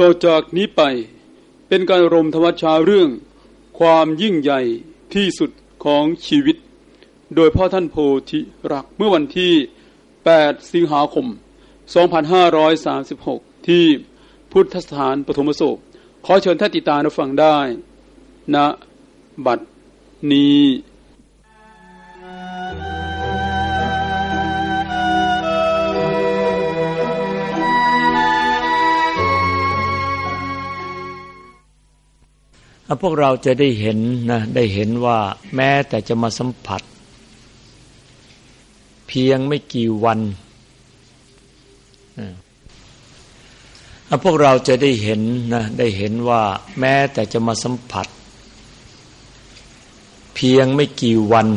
ต่อจากนี้ไปเป็นการรมธรรมชาเรื่อง ความยิ่งใหญ่ที่สุดของชีวิต โดยพ่อท่านโพธิรักเมื่อวันที่ 8 สิงหาคม 2536 ที่พุทธสถานปฐมโศกขอเชิญท่านติตาฟังได้ณนะบัดนี้ พวกเราจะได้เห็นนะได้เห็นว่าแม้แต่จะมาสัมผัส เพียงไม่กี่วันพวกเราจะได้เห็นนะได้เห็นว่าแม้แต่จะมาสัมผัส เพียงไม่กี่วัน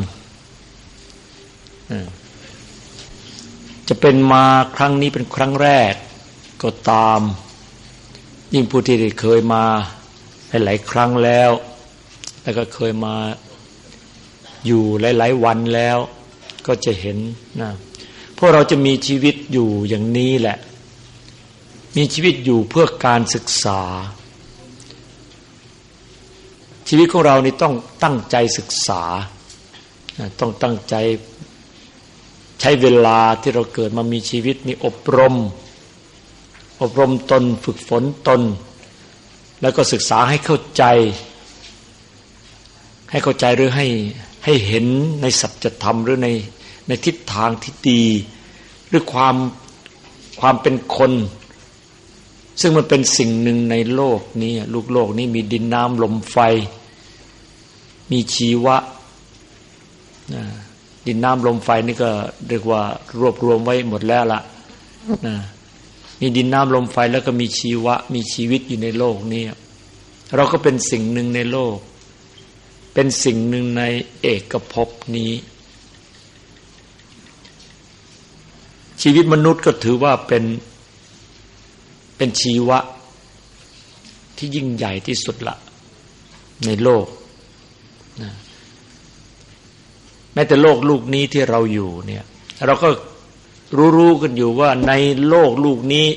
จะเป็นมาครั้งนี้เป็นครั้งแรกก็ตาม ยิ่งผู้ที่ได้เคยมา หลายครั้งแล้ว แล้วก็เคยมาอยู่หลาย ๆ วันแล้ว ก็จะเห็นนะพวกเราจะมีชีวิตอยู่อย่างนี้แหละ มีชีวิตอยู่เพื่อการศึกษา ชีวิตของเรานี่ต้องตั้งใจศึกษา ต้องตั้งใจใช้เวลาที่เราเกิดมามีชีวิตนี่อบรม อบรมตนฝึกฝนตน แล้วก็ศึกษาให้เข้าใจ ให้เข้าใจหรือให้ให้เห็นในสัจธรรมหรือในในทิศทางที่ดี หรือความความเป็นคน ซึ่งมันเป็นสิ่งหนึ่งในโลกนี้ลูกโลกนี้มีดินน้ำลมไฟ มีชีวะดินน้ำลมไฟนี่ก็เรียกว่ารวบรวมไว้หมดแล้วละนะ มีดินน้ำลมไฟแล้วก็มีชีวะ มีชีวิตอยู่ในโลกนี้เราก็เป็นสิ่งหนึ่งในโลก เป็นสิ่งหนึ่งในเอกภพนี้ ชีวิตมนุษย์ก็ถือว่าเป็นเป็นชีวะ ที่ยิ่งใหญ่ที่สุดละในโลกนะแม้แต่โลกลูกนี้ที่เราอยู่เนี่ย เราก็ รู้ๆกันอยู่ว่าในโลกลูกนี้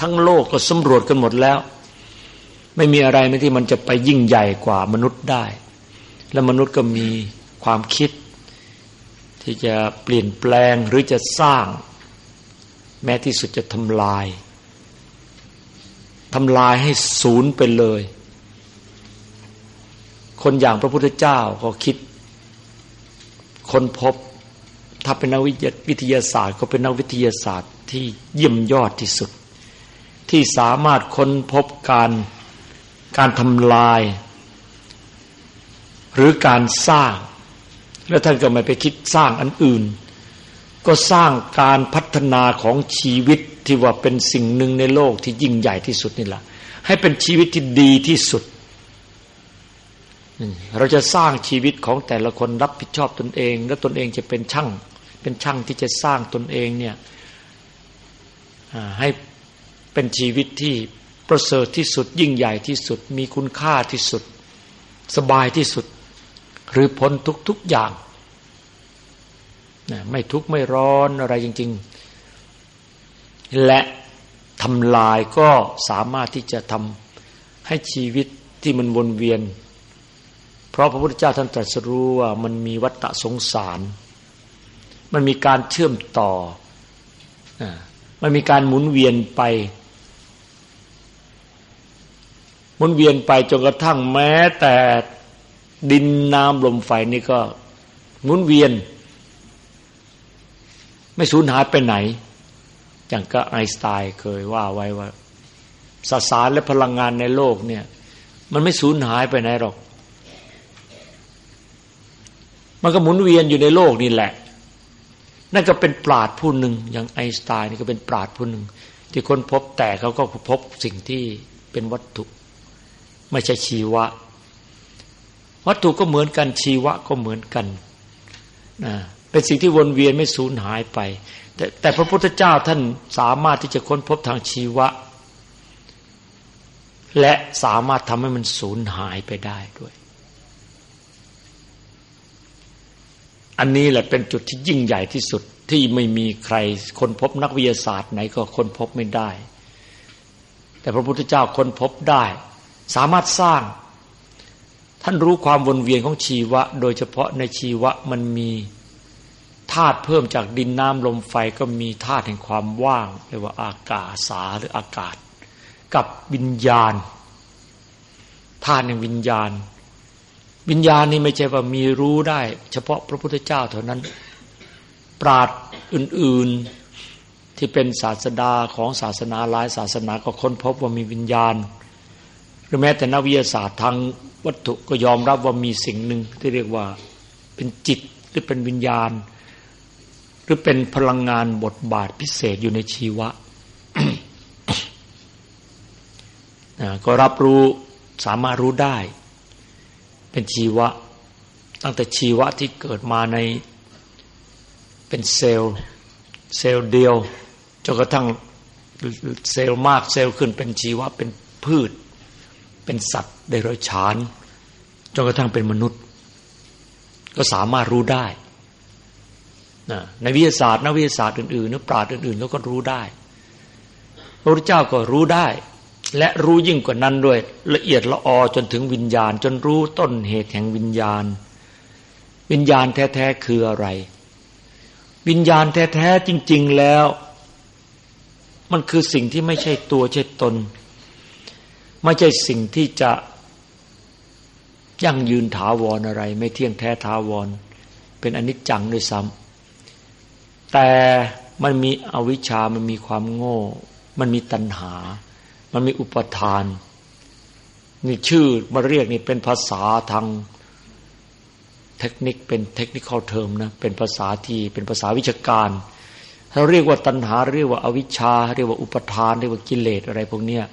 ทั้งโลกก็สำรวจกันหมดแล้ว ไม่มีอะไรนะที่มันจะไปยิ่งใหญ่กว่ามนุษย์ได้ และมนุษย์ก็มีความคิด ที่จะเปลี่ยนแปลงหรือจะสร้าง แม้ที่สุดจะทำลายทำลายให้ศูนย์ไปเลย คนอย่างพระพุทธเจ้าก็คิด คนพบ ถ้าเป็นนักวิทยาศาสตร์ ก็เป็นนักวิทยาศาสตร์ที่เยี่ยมยอดที่สุด ที่สามารถค้นพบการการทำลาย หรือการสร้าง แล้วท่านก็ไม่ไปคิดสร้างอันอื่น ก็สร้างการพัฒนาของชีวิตที่ว่าเป็นสิ่งหนึ่งในโลกที่ยิ่งใหญ่ที่สุดนี่แหละให้เป็นชีวิตที่ดีที่สุดเราจะสร้างชีวิตของแต่ละคนรับผิดชอบตนเอง และตนเองจะเป็นช่าง เป็นช่างที่จะสร้างตนเองเนี่ยให้เป็นชีวิตที่ประเสริฐที่สุด ยิ่งใหญ่ที่สุด มีคุณค่าที่สุด สบายที่สุด หรือพ้นทุกๆอย่างไม่ทุกข์ไม่ร้อนอะไรจริง ๆ และทำลายก็สามารถที่จะทำให้ชีวิตที่มันวนเวียน เพราะพระพุทธเจ้าท่านตรัสรู้ว่ามันมีวัฏสงสาร มันมีการเชื่อมต่อ มันมีการหมุนเวียนไป หมุนเวียนไปจนกระทั่งแม้แต่ดินน้ำลมไฟนี่ก็หมุนเวียน ไม่สูญหายไปไหน อย่างก็ไอน์สไตน์เคยว่าไว้ว่าสสารและพลังงานในโลกเนี่ย มันไม่สูญหายไปไหนหรอก มันก็หมุนเวียนอยู่ในโลกนี่แหละ นั่นก็เป็นปราดผู้หนึ่งอย่างไอน์สไตน์นี่ก็เป็นปราดผู้หนึ่งที่ค้นพบแต่เขาก็พบสิ่งที่เป็นวัตถุ ไม่ใช่ชีวะ วัตถุก็เหมือนกันชีวะก็เหมือนกันนะเป็นสิ่งที่วนเวียนไม่สูญหายไป แต่แต่พระพุทธเจ้าท่านสามารถที่จะค้นพบทางชีวะ และสามารถทำให้มันสูญหายไปได้ด้วย อันนี้แหละเป็นจุดที่ยิ่งใหญ่ที่สุดที่ไม่มีใครคนพบนักวิทยาศาสตร์ไหนก็คนพบไม่ได้ แต่พระพุทธเจ้าค้นพบได้ สามารถสร้าง ท่านรู้ความวนเวียนของชีวะ โดยเฉพาะในชีวะมันมีธาตุเพิ่มจากดินน้ำลมไฟก็มีธาตุแห่งความว่างเรียกว่าอากาศสาหรืออากาศ กับวิญญาณธาตุแห่งวิญญาณ วิญญาณนี่ไม่ใช่ว่ามีรู้ได้ เฉพาะพระพุทธเจ้าเท่านั้น ปราดอื่นๆที่เป็นศาสดาของศาสนาหลายศาสนาก็ค้นพบว่ามีวิญญาณ หรือแม้แต่นักวิทยาศาสตร์ทางวัตถุก็ยอมรับว่ามีสิ่งหนึ่งที่เรียกว่าเป็นจิตหรือเป็นวิญญาณ หรือเป็นพลังงานบทบาทพิเศษอยู่ในชีวะก็รับรู้สามารถรู้ได้ เป็นชีวะ ตั้งแต่ชีวะที่เกิดมาใน เป็นเซลล์เซลล์เดียวจนกระทั่งเซลล์มากเซลล์ขึ้นเป็นชีวะเป็นพืช เป็นสัตว์ได้รอยฉานจนกระทั่งเป็นมนุษย์ ก็สามารถรู้ได้ในวิทยาศาสตร์นักวิทยาศาสตร์อื่นๆนักปราชญ์อื่นๆเขาก็รู้ได้ พระพุทธเจ้าก็รู้ได้ และรู้ยิ่งกว่านั้นด้วย ละเอียดละออจนถึงวิญญาณ จนรู้ต้นเหตุแห่งวิญญาณ วิญญาณแท้ๆคืออะไร วิญญาณแท้ๆจริง ๆแล้ว มันคือสิ่งที่ไม่ใช่ตัวใช่ตน ไม่ใช่สิ่งที่จะยั่งยืนถาวรออะไร ไม่เที่ยงแท้ถาวร เป็นอนิจจังด้วยซ้ำแต่มันมีอวิชามันมีความโง่ มันมีตัณหา มันมีอุปทานนี่ชื่อมาเรียกนี่เป็นภาษาทางเทคนิคเป็นเทคนิคอลเทอมนะเป็นภาษาที่เป็นภาษาวิชาการเราเรียกว่าตัณหา เรียกว่าอาวิชชา เรียกว่าอุปทาน เรียกว่ากิเลสอะไรพวกเนี้ย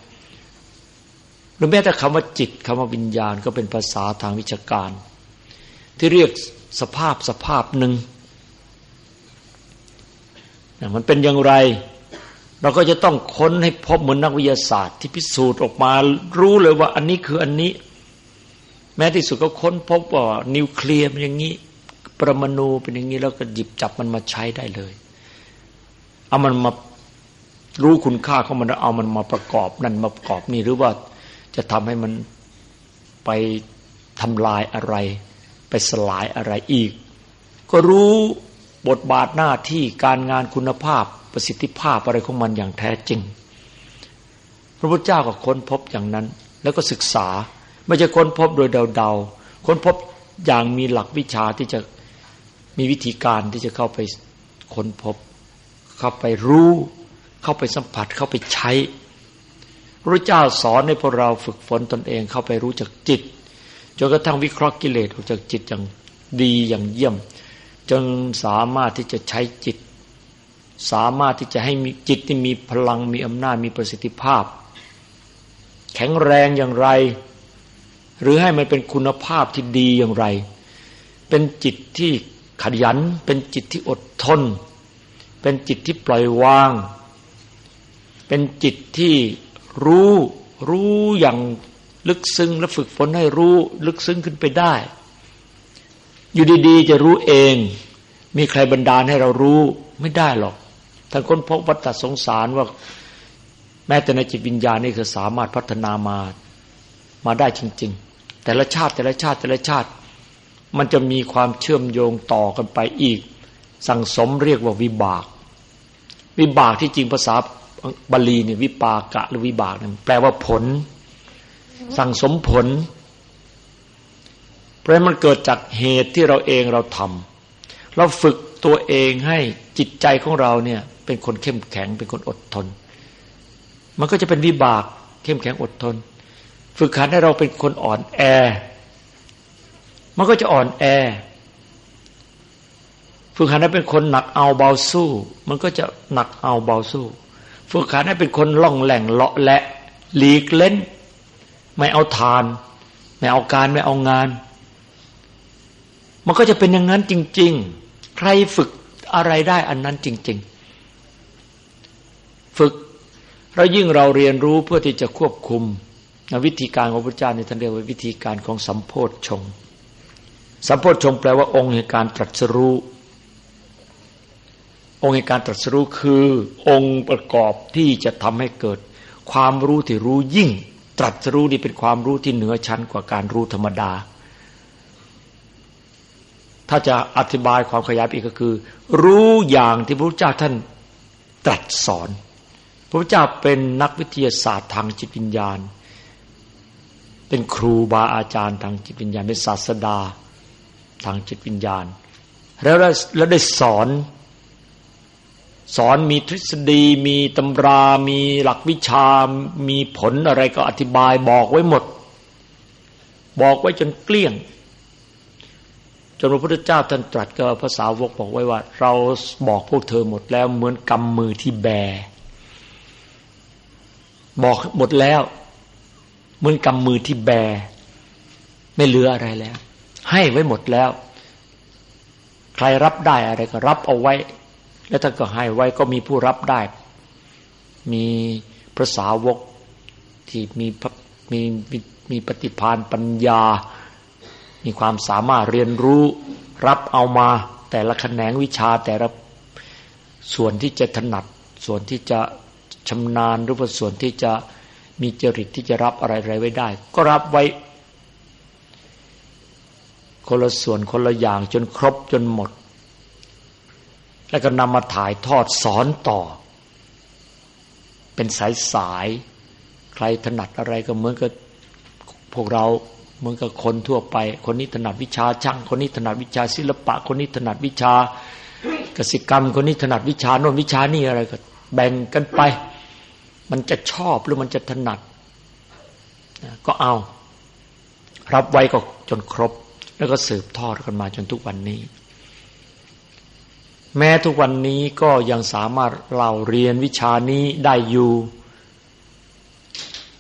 หรือแม้แต่คำว่าจิตคำว่าวิญญาณก็เป็นภาษาทางวิชาการ ที่เรียกสภาพสภาพหนึ่งมันเป็นอย่างไร เราก็จะต้องค้นให้พบเหมือนนักวิทยาศาสตร์ที่พิสูจน์ออกมา รู้เลยว่าอันนี้คืออันนี้ แม้ที่สุดก็ค้นพบว่านิวเคลียร์เป็นอย่างนี้ ประมาณูเป็นอย่างนี้แล้วก็หยิบจับมันมาใช้ได้เลย เอามันมารู้คุณค่าของมันแล้วเอามันมาประกอบนั่นมาประกอบนี่หรือว่าจะทำให้มันไปทำลายอะไร ไปสลายอะไรอีก ก็รู้ บทบาทหน้าที่การงานคุณภาพประสิทธิภาพอะไรของมันอย่างแท้จริง พระพุทธเจ้าก็ค้นพบอย่างนั้น แล้วก็ศึกษาไม่ใช่ค้นพบโดยเดาๆค้นพบอย่างมีหลักวิชาที่จะมีวิธีการที่จะเข้าไปค้นพบ เข้าไปรู้ เข้าไปสัมผัสเข้าไปใช้พระเจ้าสอนให้พวกเราฝึกฝนตนเองเข้าไปรู้จักจิตจนกระทั่งวิเคราะห์กิเลสออกจากจิตอย่างดีอย่างเยี่ยม จนสามารถที่จะใช้จิต สามารถที่จะให้มีจิตที่มีพลังมีอำนาจมีประสิทธิภาพ แข็งแรงอย่างไร หรือให้มันเป็นคุณภาพที่ดีอย่างไร เป็นจิตที่ขยัน เป็นจิตที่อดทน เป็นจิตที่ปล่อยวาง เป็นจิตที่รู้รู้อย่างลึกซึ้งและฝึกฝนให้รู้ ลึกซึ้งขึ้นไปได้ อยู่ดีๆ จะรู้เอง มีใครบันดาลให้เรารู้ไม่ได้หรอกท่านค้นพบวัฏสงสารว่าแม้แต่ในจิตวิญญาณนี่คือสามารถพัฒนามามาได้จริง ๆ แต่ละชาติแต่ละชาติแต่ละชาติ มันจะมีความเชื่อมโยงต่อกันไปอีก สั่งสมเรียกว่าวิบาก วิบากที่จริงภาษาบาลีเนี่ยวิปากะหรือวิบากนั่นแปลว่าผล สั่งสมผล เพราะมันเกิดจากเหตุที่เราเองเราทำเราฝึกตัวเองให้จิตใจของเราเนี่ย เป็นคนเข้มแข็งเป็นคนอดทน มันก็จะเป็นวิบากเข้มแข็งอดทน ฝึกขันให้เราเป็นคนอ่อนแอ มันก็จะอ่อนแอ ฝึกขันให้เป็นคนหนักเอาเบาสู้ มันก็จะหนักเอาเบาสู้ ฝึกขันให้เป็นคนล่องแหล่งเลาะและหลีกเล่น ไม่เอาทาน ไม่เอาการไม่เอางาน มันก็จะเป็นอย่างนั้นจริง ๆ ใครฝึกอะไรได้อันนั้นจริง ๆ ฝึกเรายิ่งเราเรียนรู้เพื่อที่จะควบคุมวิธีการของพระเจ้าในท่านเรียกว่าวิธีการของสัมโพธชง สัมโพธชงแปลว่าองค์แห่งการตรัสรู้ องค์แห่งการตรัสรู้คือองค์ประกอบที่จะทำให้เกิด ความรู้ที่รู้ยิ่ง ตรัสรู้นี่เป็นความรู้ที่เหนือชั้นกว่าการรู้ธรรมดา ถ้าจะอธิบายความขยายอีกก็คือ รู้อย่างที่พระพุทธเจ้าท่านตรัสสอน พระพุทธเจ้าเป็นนักวิทยาศาสตร์ทางจิตวิญญาณ เป็นครูบาอาจารย์ทางจิตวิญญาณ เป็นศาสดาทางจิตวิญญาณ แล้วแล้วได้สอน สอนมีทฤษฎี มีตำรา มีหลักวิชา มีผลอะไรก็อธิบายบอกไว้หมด บอกไว้จนเกลี้ยง จนพระพุทธเจ้าท่านตรัสกับภาษาวกบอกไว้ว่า เราบอกพวกเธอหมดแล้วเหมือนกำมือที่แบ บอกหมดแล้ว เหมือนกำมือที่แบ ไม่เหลืออะไรแล้ว ให้ไว้หมดแล้ว ใครรับได้อะไรก็รับเอาไว้ แล้วท่านก็ให้ไว้ก็มีผู้รับได้ มีพระสาวกที่มีมีมีมีปฏิพานปัญญา มีความสามารถเรียนรู้รับเอามาแต่ละแขนงวิชาแต่ละส่วนที่จะถนัด ส่วนที่จะชำนาญหรือว่าส่วนที่จะมีจริตที่จะรับอะไรๆไว้ได้ ก็รับไว้ คนละส่วนคนละอย่างจนครบจนหมด แล้วก็นำมาถ่ายทอดสอนต่อ เป็นสายสาย ใครถนัดอะไรก็เหมือนกับพวกเรา เหมือนกับคนทั่วไป คนนี้ถนัดวิชาช่าง คนนี้ถนัดวิชาศิลปะ คนนี้ถนัดวิชากสิกรรม คนนี้ถนัดวิชาโน่นวิชานี่อะไรก็ แบ่งกันไป มันจะชอบหรือมันจะถนัดก็เอา รับไว้ก็จนครบ แล้วก็สืบทอดกันมาจนทุกวันนี้ แม้ทุกวันนี้ก็ยังสามารถเราเรียนวิชานี้ได้อยู่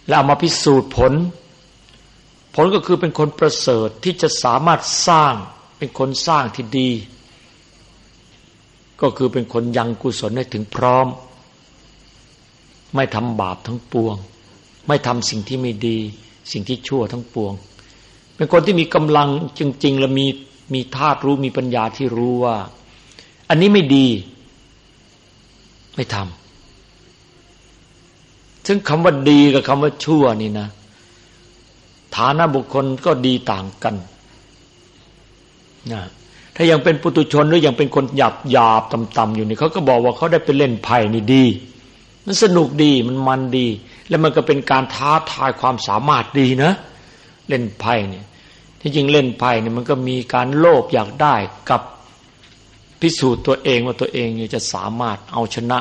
และเอามาพิสูจน์ผล ผลก็คือเป็นคนประเสริฐที่จะสามารถสร้างเป็นคนสร้างที่ดี ก็คือเป็นคนยังกุศลให้ถึงพร้อม ไม่ทำบาปทั้งปวง ไม่ทำสิ่งที่ไม่ดี สิ่งที่ชั่วทั้งปวง เป็นคนที่มีกำลังจริงๆและมีมีธาตุรู้มีปัญญาที่รู้ว่า อันนี้ไม่ดี ไม่ทำซึ่งคำว่าดีกับคำว่าชั่วนี่นะ ฐานะบุคคลก็ดีต่างกันนะถ้ายังเป็นปุตุชนหรือยังเป็นคนหยาบหยาบต่ำๆอยู่นี่เขาก็บอกว่าเขาได้ไปเล่นไพ่นี่ดี มันสนุกดีมันมันดี แล้วมันก็เป็นการท้าทายความสามารถดีนะ เล่นไพ่เนี่ยที่จริงเล่นไพ่เนี่ยมันก็มีการโลภอยากได้กับพิสูจน์ตัวเองว่าตัวเองจะสามารถเอาชนะ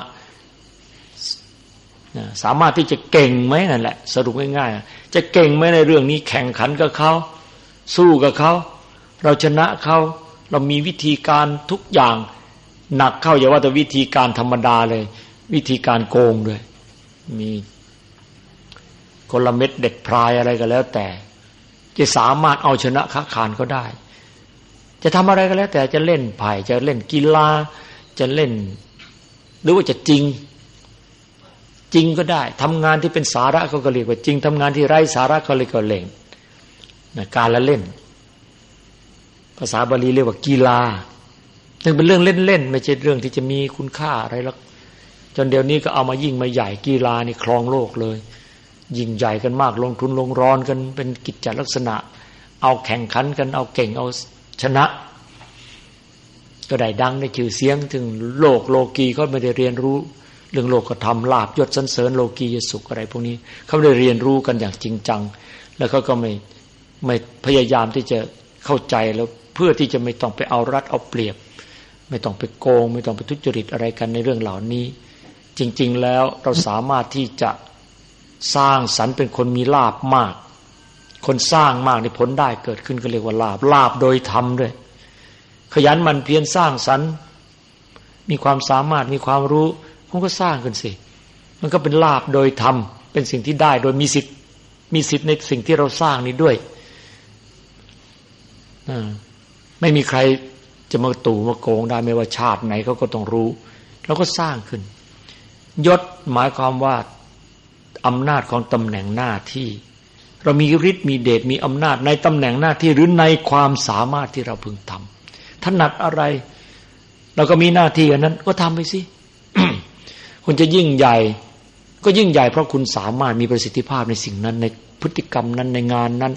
สามารถที่จะเก่งไหมนั่นแหละ สรุปง่ายๆจะเก่งไหมในเรื่องนี้แข่งขันกับเขาสู้กับเขาเราชนะเขาเรามีวิธีการทุกอย่างหนักเข้าอย่าว่าแต่วิธีการธรรมดาเลย วิธีการโกงด้วย มีกลเม็ดเด็ดพรายอะไรก็แล้ว แต่ จะสามารถเอาชนะค้าขานเขาได้ จะทำอะไรก็แล้ว แต่จะเล่นไผ่จะเล่นกีฬาจะเล่น หรือว่าจะจริง จริงก็ได้ทำงานที่เป็นสาระก็เรียกว่าจริงทำงานที่ไร้สาระก็เรียกว่าเล่นนะการละเล่น ภาษาบาลีเรียกว่ากีฬาซึ่งเป็นเรื่องเล่นๆไม่ใช่เรื่องที่จะมีคุณค่าอะไรหรอกจนเดี๋ยวนี้ก็เอามายิ่งมาใหญ่กีฬานี่ครองโลกเลย ยิ่งใหญ่กันมากลงทุนลงร้อนกันเป็นกิจจลักษณะ เอาแข่งขันกันเอาเก่งเอาชนะ ก็ได้ดังในชื่อเสียงถึงโลกโลกีเขาไม่ได้เรียนรู้ เรื่องโลกธรรมลาบยศสันเสริญโลกียสุขอะไร พวกนี้เขาได้เรียนรู้กันอย่างจริงจัง แล้วเขาก็ไม่ไม่พยายามที่จะเข้าใจแล้วเพื่อที่จะไม่ต้องไปเอารัดเอาเปรียบ ไม่ต้องไปโกง ไม่ต้องไปทุจริตอะไรกันในเรื่องเหล่านี้ จริง ๆ แล้วเราสามารถที่จะสร้างสรรค์เป็นคนมีลาบมาก คนสร้างมากในผลได้เกิดขึ้นก็เรียกว่าลาบลาบโดยธรรมด้วย ขยันมันเพียรสร้างสรรค์ มีความสามารถมีความรู้ มันก็สร้างขึ้นสิ มันก็เป็นลาบโดยธรรม เป็นสิ่งที่ได้โดยมีสิทธิ์ มีสิทธิ์ในสิ่งที่เราสร้างนี้ด้วยไม่มีใครจะมาตู่มาโกงได้ไม่ว่าชาติไหนเขาก็ต้องรู้ แล้วก็สร้างขึ้น ยศหมายความว่าอำนาจของตำแหน่งหน้าที่ เรามีฤทธิ์มีเดชมีอำนาจในตำแหน่งหน้าที่หรือในความสามารถที่เราพึงทำถนัดอะไร เราก็มีหน้าที่อันนั้น ก็ทำไปสิ คุณจะยิ่งใหญ่ ก็ยิ่งใหญ่เพราะคุณสามารถมีประสิทธิภาพในสิ่งนั้น ในพฤติกรรมนั้นในงานนั้น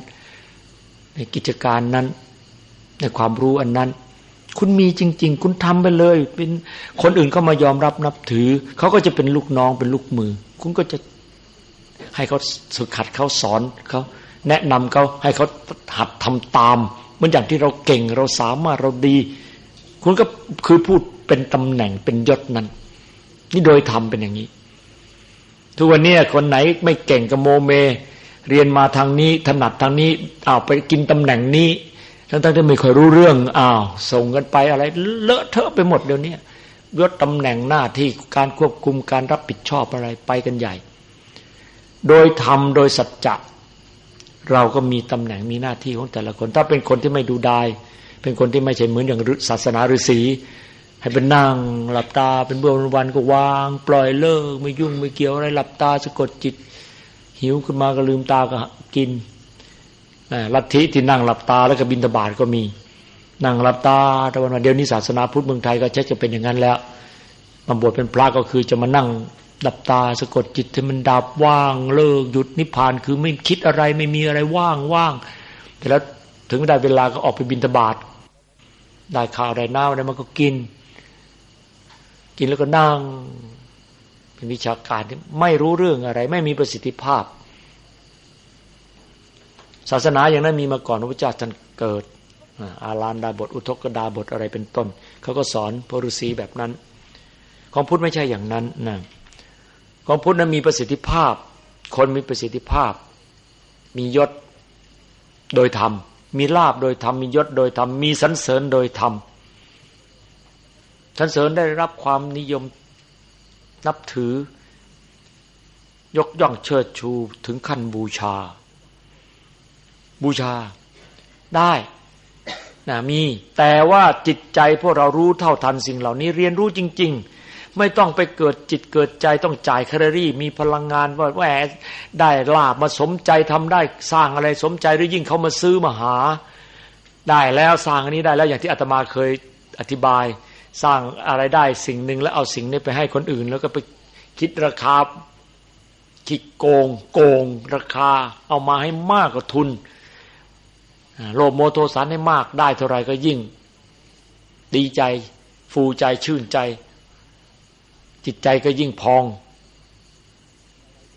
ในกิจการนั้น ในความรู้อันนั้น คุณมีจริง ๆ คุณทำไปเลย เป็นคนอื่นเขามายอมรับนับถือ เขาก็จะเป็นลูกน้องเป็นลูกมือ คุณก็จะให้เขาสึกขัดเขาสอนเขาแนะนำเขาให้เขาหัดทำตามเหมือนอย่างที่เราเก่งเราสามารถเราดี คุณก็คือพูดเป็นตำแหน่งเป็นยศนั้น นี่โดยทำเป็นอย่างนี้ ทุกวันนี้คนไหนไม่เก่งกับโมเม เรียนมาทางนี้ถนัดทางนี้อ้าวไปกินตำแหน่งนี้ทั้งๆที่ไม่เคยรู้เรื่องอ้าวส่งกันไปอะไร เลอะเทอะไปหมดเดี๋ยวนี้ยศตำแหน่งหน้าที่การควบคุมการรับผิดชอบอะไรไปกันใหญ่ โดยธรรมโดยสัจจะเราก็มีตำแหน่งมีหน้าที่ของแต่ละคน ถ้าเป็นคนที่ไม่ดูดาย เป็นคนที่ไม่ใช่เหมือนอย่างศาสนาฤาษี ให้เป็นนั่งหลับตาเป็นเบื้องวันก็วาง ปล่อยเลิก ไม่ยุ่งไม่เกี่ยวอะไรหลับตาสะกดจิต หิวขึ้นมาก็ลืมตาก็กินลัทธิที่นั่งหลับตาแล้วก็บินตบาทก็มี นั่งหลับตาแต่วันเดียวนี้ศาสนาพุทธเมืองไทยก็ชักจะเป็นอย่างนั้นแล้วมาบวชเป็นพระก็คือจะมานั่งดับตาสะกดจิตให้มันดับว่างเลิกหยุดนิพพานคือไม่คิดอะไรไม่มีอะไรว่างว่างแต่แล้วถึงได้เวลาก็ออกไปบินตบาทได้ข้าวได้น้ำอะไรมันก็กิน กินแล้วก็นั่ง เป็นวิชาการที่ไม่รู้เรื่องอะไร ไม่มีประสิทธิภาพ ศาสนาอย่างนั้นมีมาก่อนพระเจ้าท่านเกิด อาลานดาบท อุทกดาบทอะไรเป็นต้น เขาก็สอนพระฤาษีแบบนั้น ของพุทธไม่ใช่อย่างนั้นนะของพุทธนั้นมีประสิทธิภาพ คนมีประสิทธิภาพ มียศโดยธรรม มีลาบโดยธรรม มียศโดยธรรม มีสันเสริญโดยธรรม สันเสริญได้รับความนิยมนับถือ ยกย่องเชิดชูถึงขั้นบูชา บูชาได้นะมี แต่ว่าจิตใจพวกเรารู้เท่าทันสิ่งเหล่านี้เรียนรู้จริง ๆ ไม่ต้องไปเกิดจิตเกิดใจต้องจ่ายแคลอรี่ มีพลังงานว่าแหมได้ลาบมาสมใจทำได้สร้างอะไรสมใจหรือยิ่งเขามาซื้อมาหา ได้แล้วสร้างอันนี้ได้แล้วอย่างที่อาตมาเคยอธิบาย สร้างอะไรได้สิ่งหนึ่งแล้วเอาสิ่งนี้ไปให้คนอื่น แล้วก็ไปคิดราคาคิดโกง โกง ราคา เอามาให้มากกว่าทุนโลภโมโทสันให้มากได้เท่าไรก็ยิ่ง ดีใจ ฟูใจชื่นใจ จิตใจก็ยิ่งพอง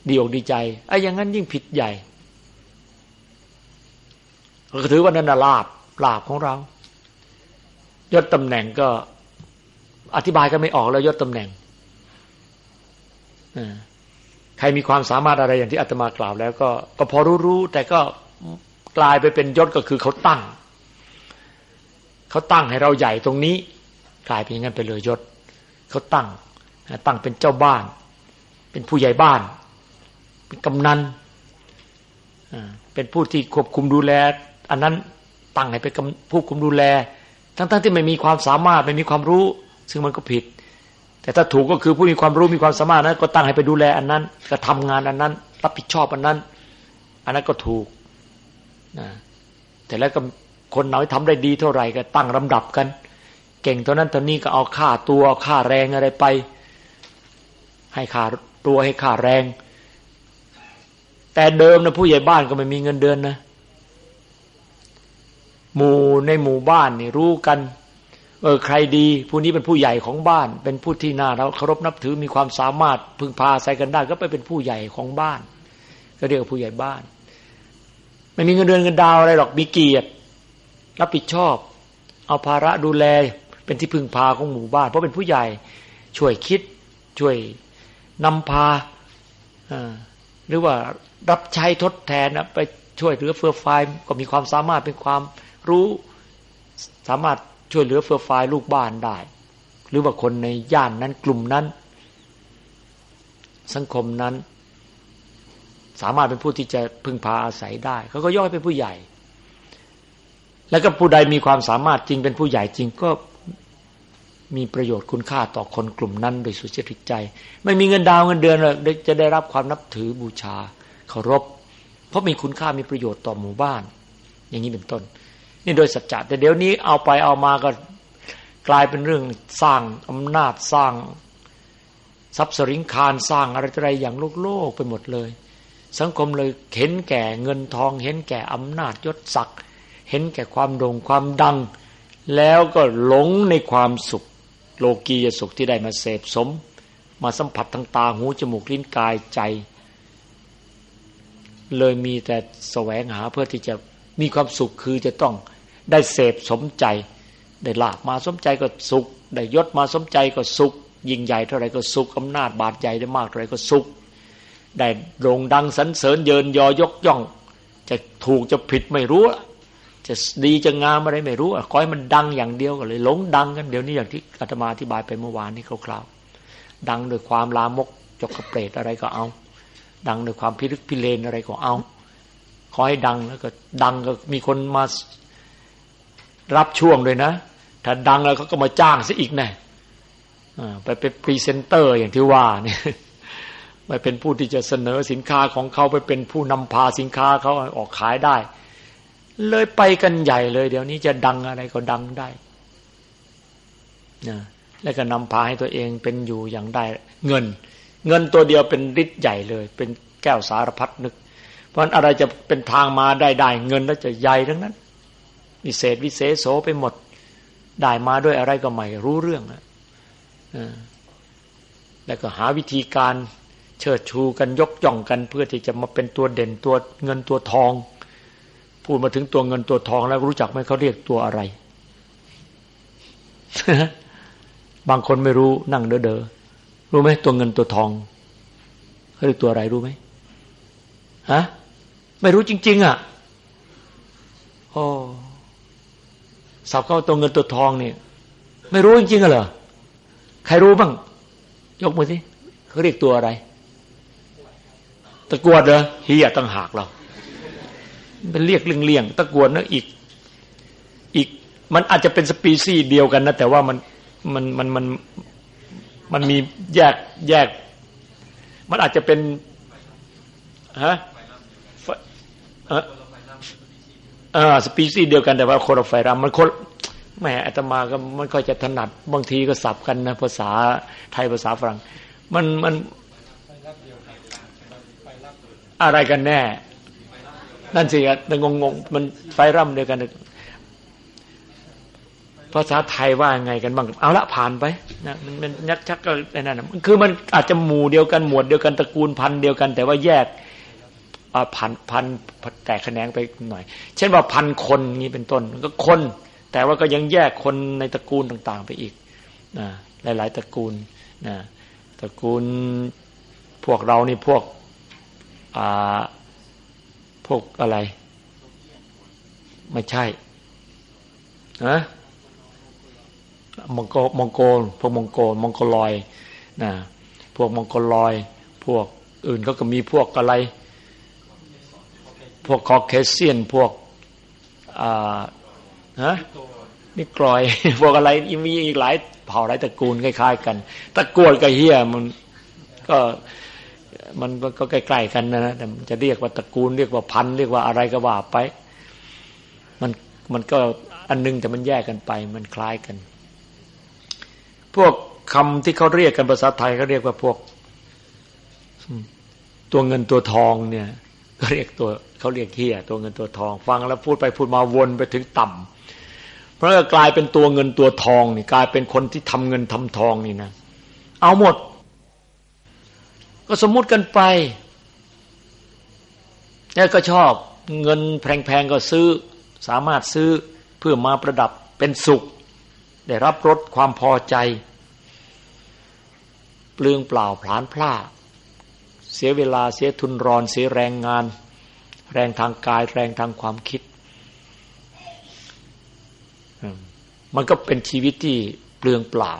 ดีอกดีใจไอ้อย่างนั้นยิ่งผิดใหญ่ก็ถือว่านั่นลาบลาบของเรายศตำแหน่งก็ อธิบายก็ไม่ออกแล้วยศตำแหน่งใครมีความสามารถอะไรอย่างที่อาตมากล่าวแล้วก็ก็พอรู้ๆแต่ก็กลายไปเป็นยศก็คือเขาตั้ง เขาตั้งให้เราใหญ่ตรงนี้ กลายเป็นอย่างนั้นไปเลยยศเขาตั้ง ตั้งเป็นเจ้าบ้าน เป็นผู้ใหญ่บ้าน เป็นกำนันเป็นผู้ที่ควบคุมดูแล อันนั้นตั้งให้เป็นผู้คุมดูแล ทั้งๆทที่ไม่มีความสามารถไม่มีความรู้ ซึ่งมันก็ผิด แต่ถ้าถูกก็คือผู้มีความรู้มีความสามารถนั้น ก็ตั้งให้ไปดูแลอันนั้นก็ทำงานอันนั้น รับผิดชอบอันนั้น อันนั้นก็ถูกนะแต่แล้วก็คนไหนทำได้ดีเท่าไหร่ก็ตั้งลำดับกัน เก่งเท่านั้นเท่านี้ก็เอาค่าตัวค่าแรงอะไรไป ให้ค่าตัวให้ค่าแรง แต่เดิมนะผู้ใหญ่บ้านก็ไม่มีเงินเดือนนะหมู่ในหมู่บ้านนี่รู้กัน เออใครดีผู้นี้เป็นผู้ใหญ่ของบ้าน เป็นผู้ที่น่าเราเคารพนับถือมีความสามารถพึงพาใส่กันได้ก็ไปเป็นผู้ใหญ่ของบ้าน ก็เรียกว่าผู้ใหญ่บ้าน ไม่มีเงินเดือนเงินดาวอะไรหรอกมีเกียรติ รับผิดชอบ เอาภาระดูแลเป็นที่พึงพาของหมู่บ้าน เพราะเป็นผู้ใหญ่ช่วยคิดช่วยนำพาหรือว่ารับใช้ทดแทนไปช่วยเหลือเฟื่อฟายก็มีความสามารถเป็นความรู้สามารถ ช่วยเหลือเฟื่อฟายลูกบ้านได้ หรือว่าคนในย่านนั้นกลุ่มนั้น สังคมนั้น สามารถเป็นผู้ที่จะพึ่งพาอาศัยได้ เขาก็ย่อยเป็นผู้ใหญ่ แล้วก็ผู้ใดมีความสามารถจริงเป็นผู้ใหญ่จริงก็มีประโยชน์คุณค่าต่อคนกลุ่มนั้นโดยสุจริตใจ ไม่มีเงินดาวเงินเดือนเลยจะได้รับความนับถือบูชาเคารพ เพราะมีคุณค่ามีประโยชน์ต่อหมู่บ้าน อย่างนี้เป็นต้น นี่โดยสัจจะแต่เดี๋ยวนี้เอาไปเอามาก็กลายเป็นเรื่องสร้างอำนาจสร้างทรัพย์สริงคารสร้างอะไรอะไรอย่างโลกโลกไปหมดเลย สังคมเลยเห็นแก่เงินทอง เห็นแก่อำนาจยศศักดิ์เห็นแก่ความโด่งความดัง แล้วก็หลงในความสุข โลกียสุขที่ได้มาเสพสม มาสัมผัสทางตาหูจมูกลิ้นกายใจ เลยมีแต่แสวงหาเพื่อที่จะ มีความสุขคือจะต้องได้เสพสมใจ ได้ลาบมาสมใจก็สุข ได้ยศมาสมใจก็สุข ยิ่งใหญ่เท่าไรก็สุขอำนาจบาดใหญ่ได้มากเท่าไรก็สุข ได้โด่งดังสรรเสริญเยินยอยกย่อง จะถูกจะผิดไม่รู้จะดีจะงามอะไรไม่รู้ขอให้มันดังอย่างเดียวก็เลยหลงดังกันเดี๋ยวนี้อย่างที่อาตมาอธิบายไปเมื่อวานนี้คร่าวๆดังโดยความลามกจกกระเปรตอะไรก็เอา ดังโดยความพิรึกพิเรนอะไรก็เอา อให้ดังแล้วก็ดังก็มีคนมารับช่วงด้วยนะ ถ้าดังแล้วเขาก็มาจ้างซะอีกแน่ไปเป็นพรีเซนเตอร์อย่างที่ว่าเนี่ยไปเป็นผู้ที่จะเสนอสินค้าของเขาไปเป็นผู้นำพาสินค้าเขาออกขายได้ เลยไปกันใหญ่เลย เดี๋ยวนี้จะดังอะไรก็ดังได้นะแล้วก็นำพาให้ตัวเองเป็นอยู่อย่างได้เงิน เงินตัวเดียวเป็นฤทธิ์ใหญ่เลย เป็นแก้วสารพัดนึก เพราะอะไรจะเป็นทางมาได้ได้เงินแล้วจะใหญ่ทั้งนั้นวิเศษวิเศษโสไปหมด ได้มาด้วยอะไรก็ไม่รู้เรื่องนะแล้วก็หาวิธีการเชิดชูกันยกย่องกัน เพื่อที่จะมาเป็นตัวเด่นตัวเงินตัวทอง พูดมาถึงตัวเงินตัวทองแล้วรู้จักไหมเขาเรียกตัวอะไร บางคนไม่รู้นั่งเด้อเด้อรู้ไหมตัวเงินตัวทองเขาเรียกตัวอะไรรู้ไหมฮะ ไม่รู้จริง ๆ อะโอ้สับเข้าตัวเงินตัวทองเนี่ยไม่รู้จริงๆเหรอใครรู้บ้าง ยกมือสิเขาเรียกตัวอะไร ตะกวดเหรอเฮียตั้งหากเราเป็นเรียกเลี่ยงๆตะกวดนะอีก อีก มันอาจจะเป็นสปีซี่เดียวกันนะแต่ว่ามันมันมันมันมันมีแยกแยก มันอาจจะเป็นฮะ เออสปีซี่เดียวกันแต่ว่าคนละไฟรัมมันคนแหมอาตมาก็มันก็จะถนัดบางทีก็สับกันนะภาษาไทยภาษาฝรั่ง มันมันอะไรกันแน่ นั่นสิแต่งงงมันไฟรัมเดียวกัน ภาษาไทยว่าไงกันบ้าง เอาละผ่านไปนะมันมันยักชักก็ไอ้นั่นคือมันอาจจะหมู่เดียวกันหมวดเดียวกันตระกูลพันธุ์เดียวกัน แต่ว่าแยก พันพันแตกแขนงไปหน่อย เช่นว่าพันคนนี้เป็นต้นก็คน แต่ว่าก็ยังแยกคนในตระกูลต่างๆ ไปอีกนะหลายๆตระกูลนะตระกูลพวกเรานี่พวกอ่าพวกอะไร ไม่ใช่นะมองโกมองโกลพวกมองโกลมองโกลอยนะพวกมองโกลอย พวกอื่นเขาก็มีพวกอะไร พวกคอเคเซียน พวกฮะนี่กรอย พวกอะไรมีอีกหลายเผ่าหลายตระกูลคล้ายๆกันตะกวดกับเฮียมันก็มันก็ใกล้ๆกันนะแต่จะเรียกว่าตระกูลเรียกว่าพันเรียกว่าอะไรก็ว่าไป มันมันก็อันนึงแต่มันแยกกันไป มันคล้ายกัน พวกคำที่เขาเรียกกันภาษาไทยเขาเรียกว่าพวก ตัวเงินตัวทองเนี่ยก็เรียกตัว เขาเรียกเฮียตัวเงินตัวทอง ฟังแล้วพูดไปพูดมาวนไปถึงต่ำเพราะกลายเป็นตัวเงินตัวทองนี่กลายเป็นคนที่ทำเงินทำทองนี่นะเอาหมด ก็สมมุติกันไปแล้วก็ชอบเงินแพงๆก็ซื้อ สามารถซื้อเพื่อมาประดับเป็นสุข ได้รับรสความพอใจเปลืองเปล่าผลาญพลาดเสียเวลาเสียทุนรอนเสียแรงงาน แรงทางกาย แรงทางความคิด มันก็เป็นชีวิตที่เปลืองเปล่า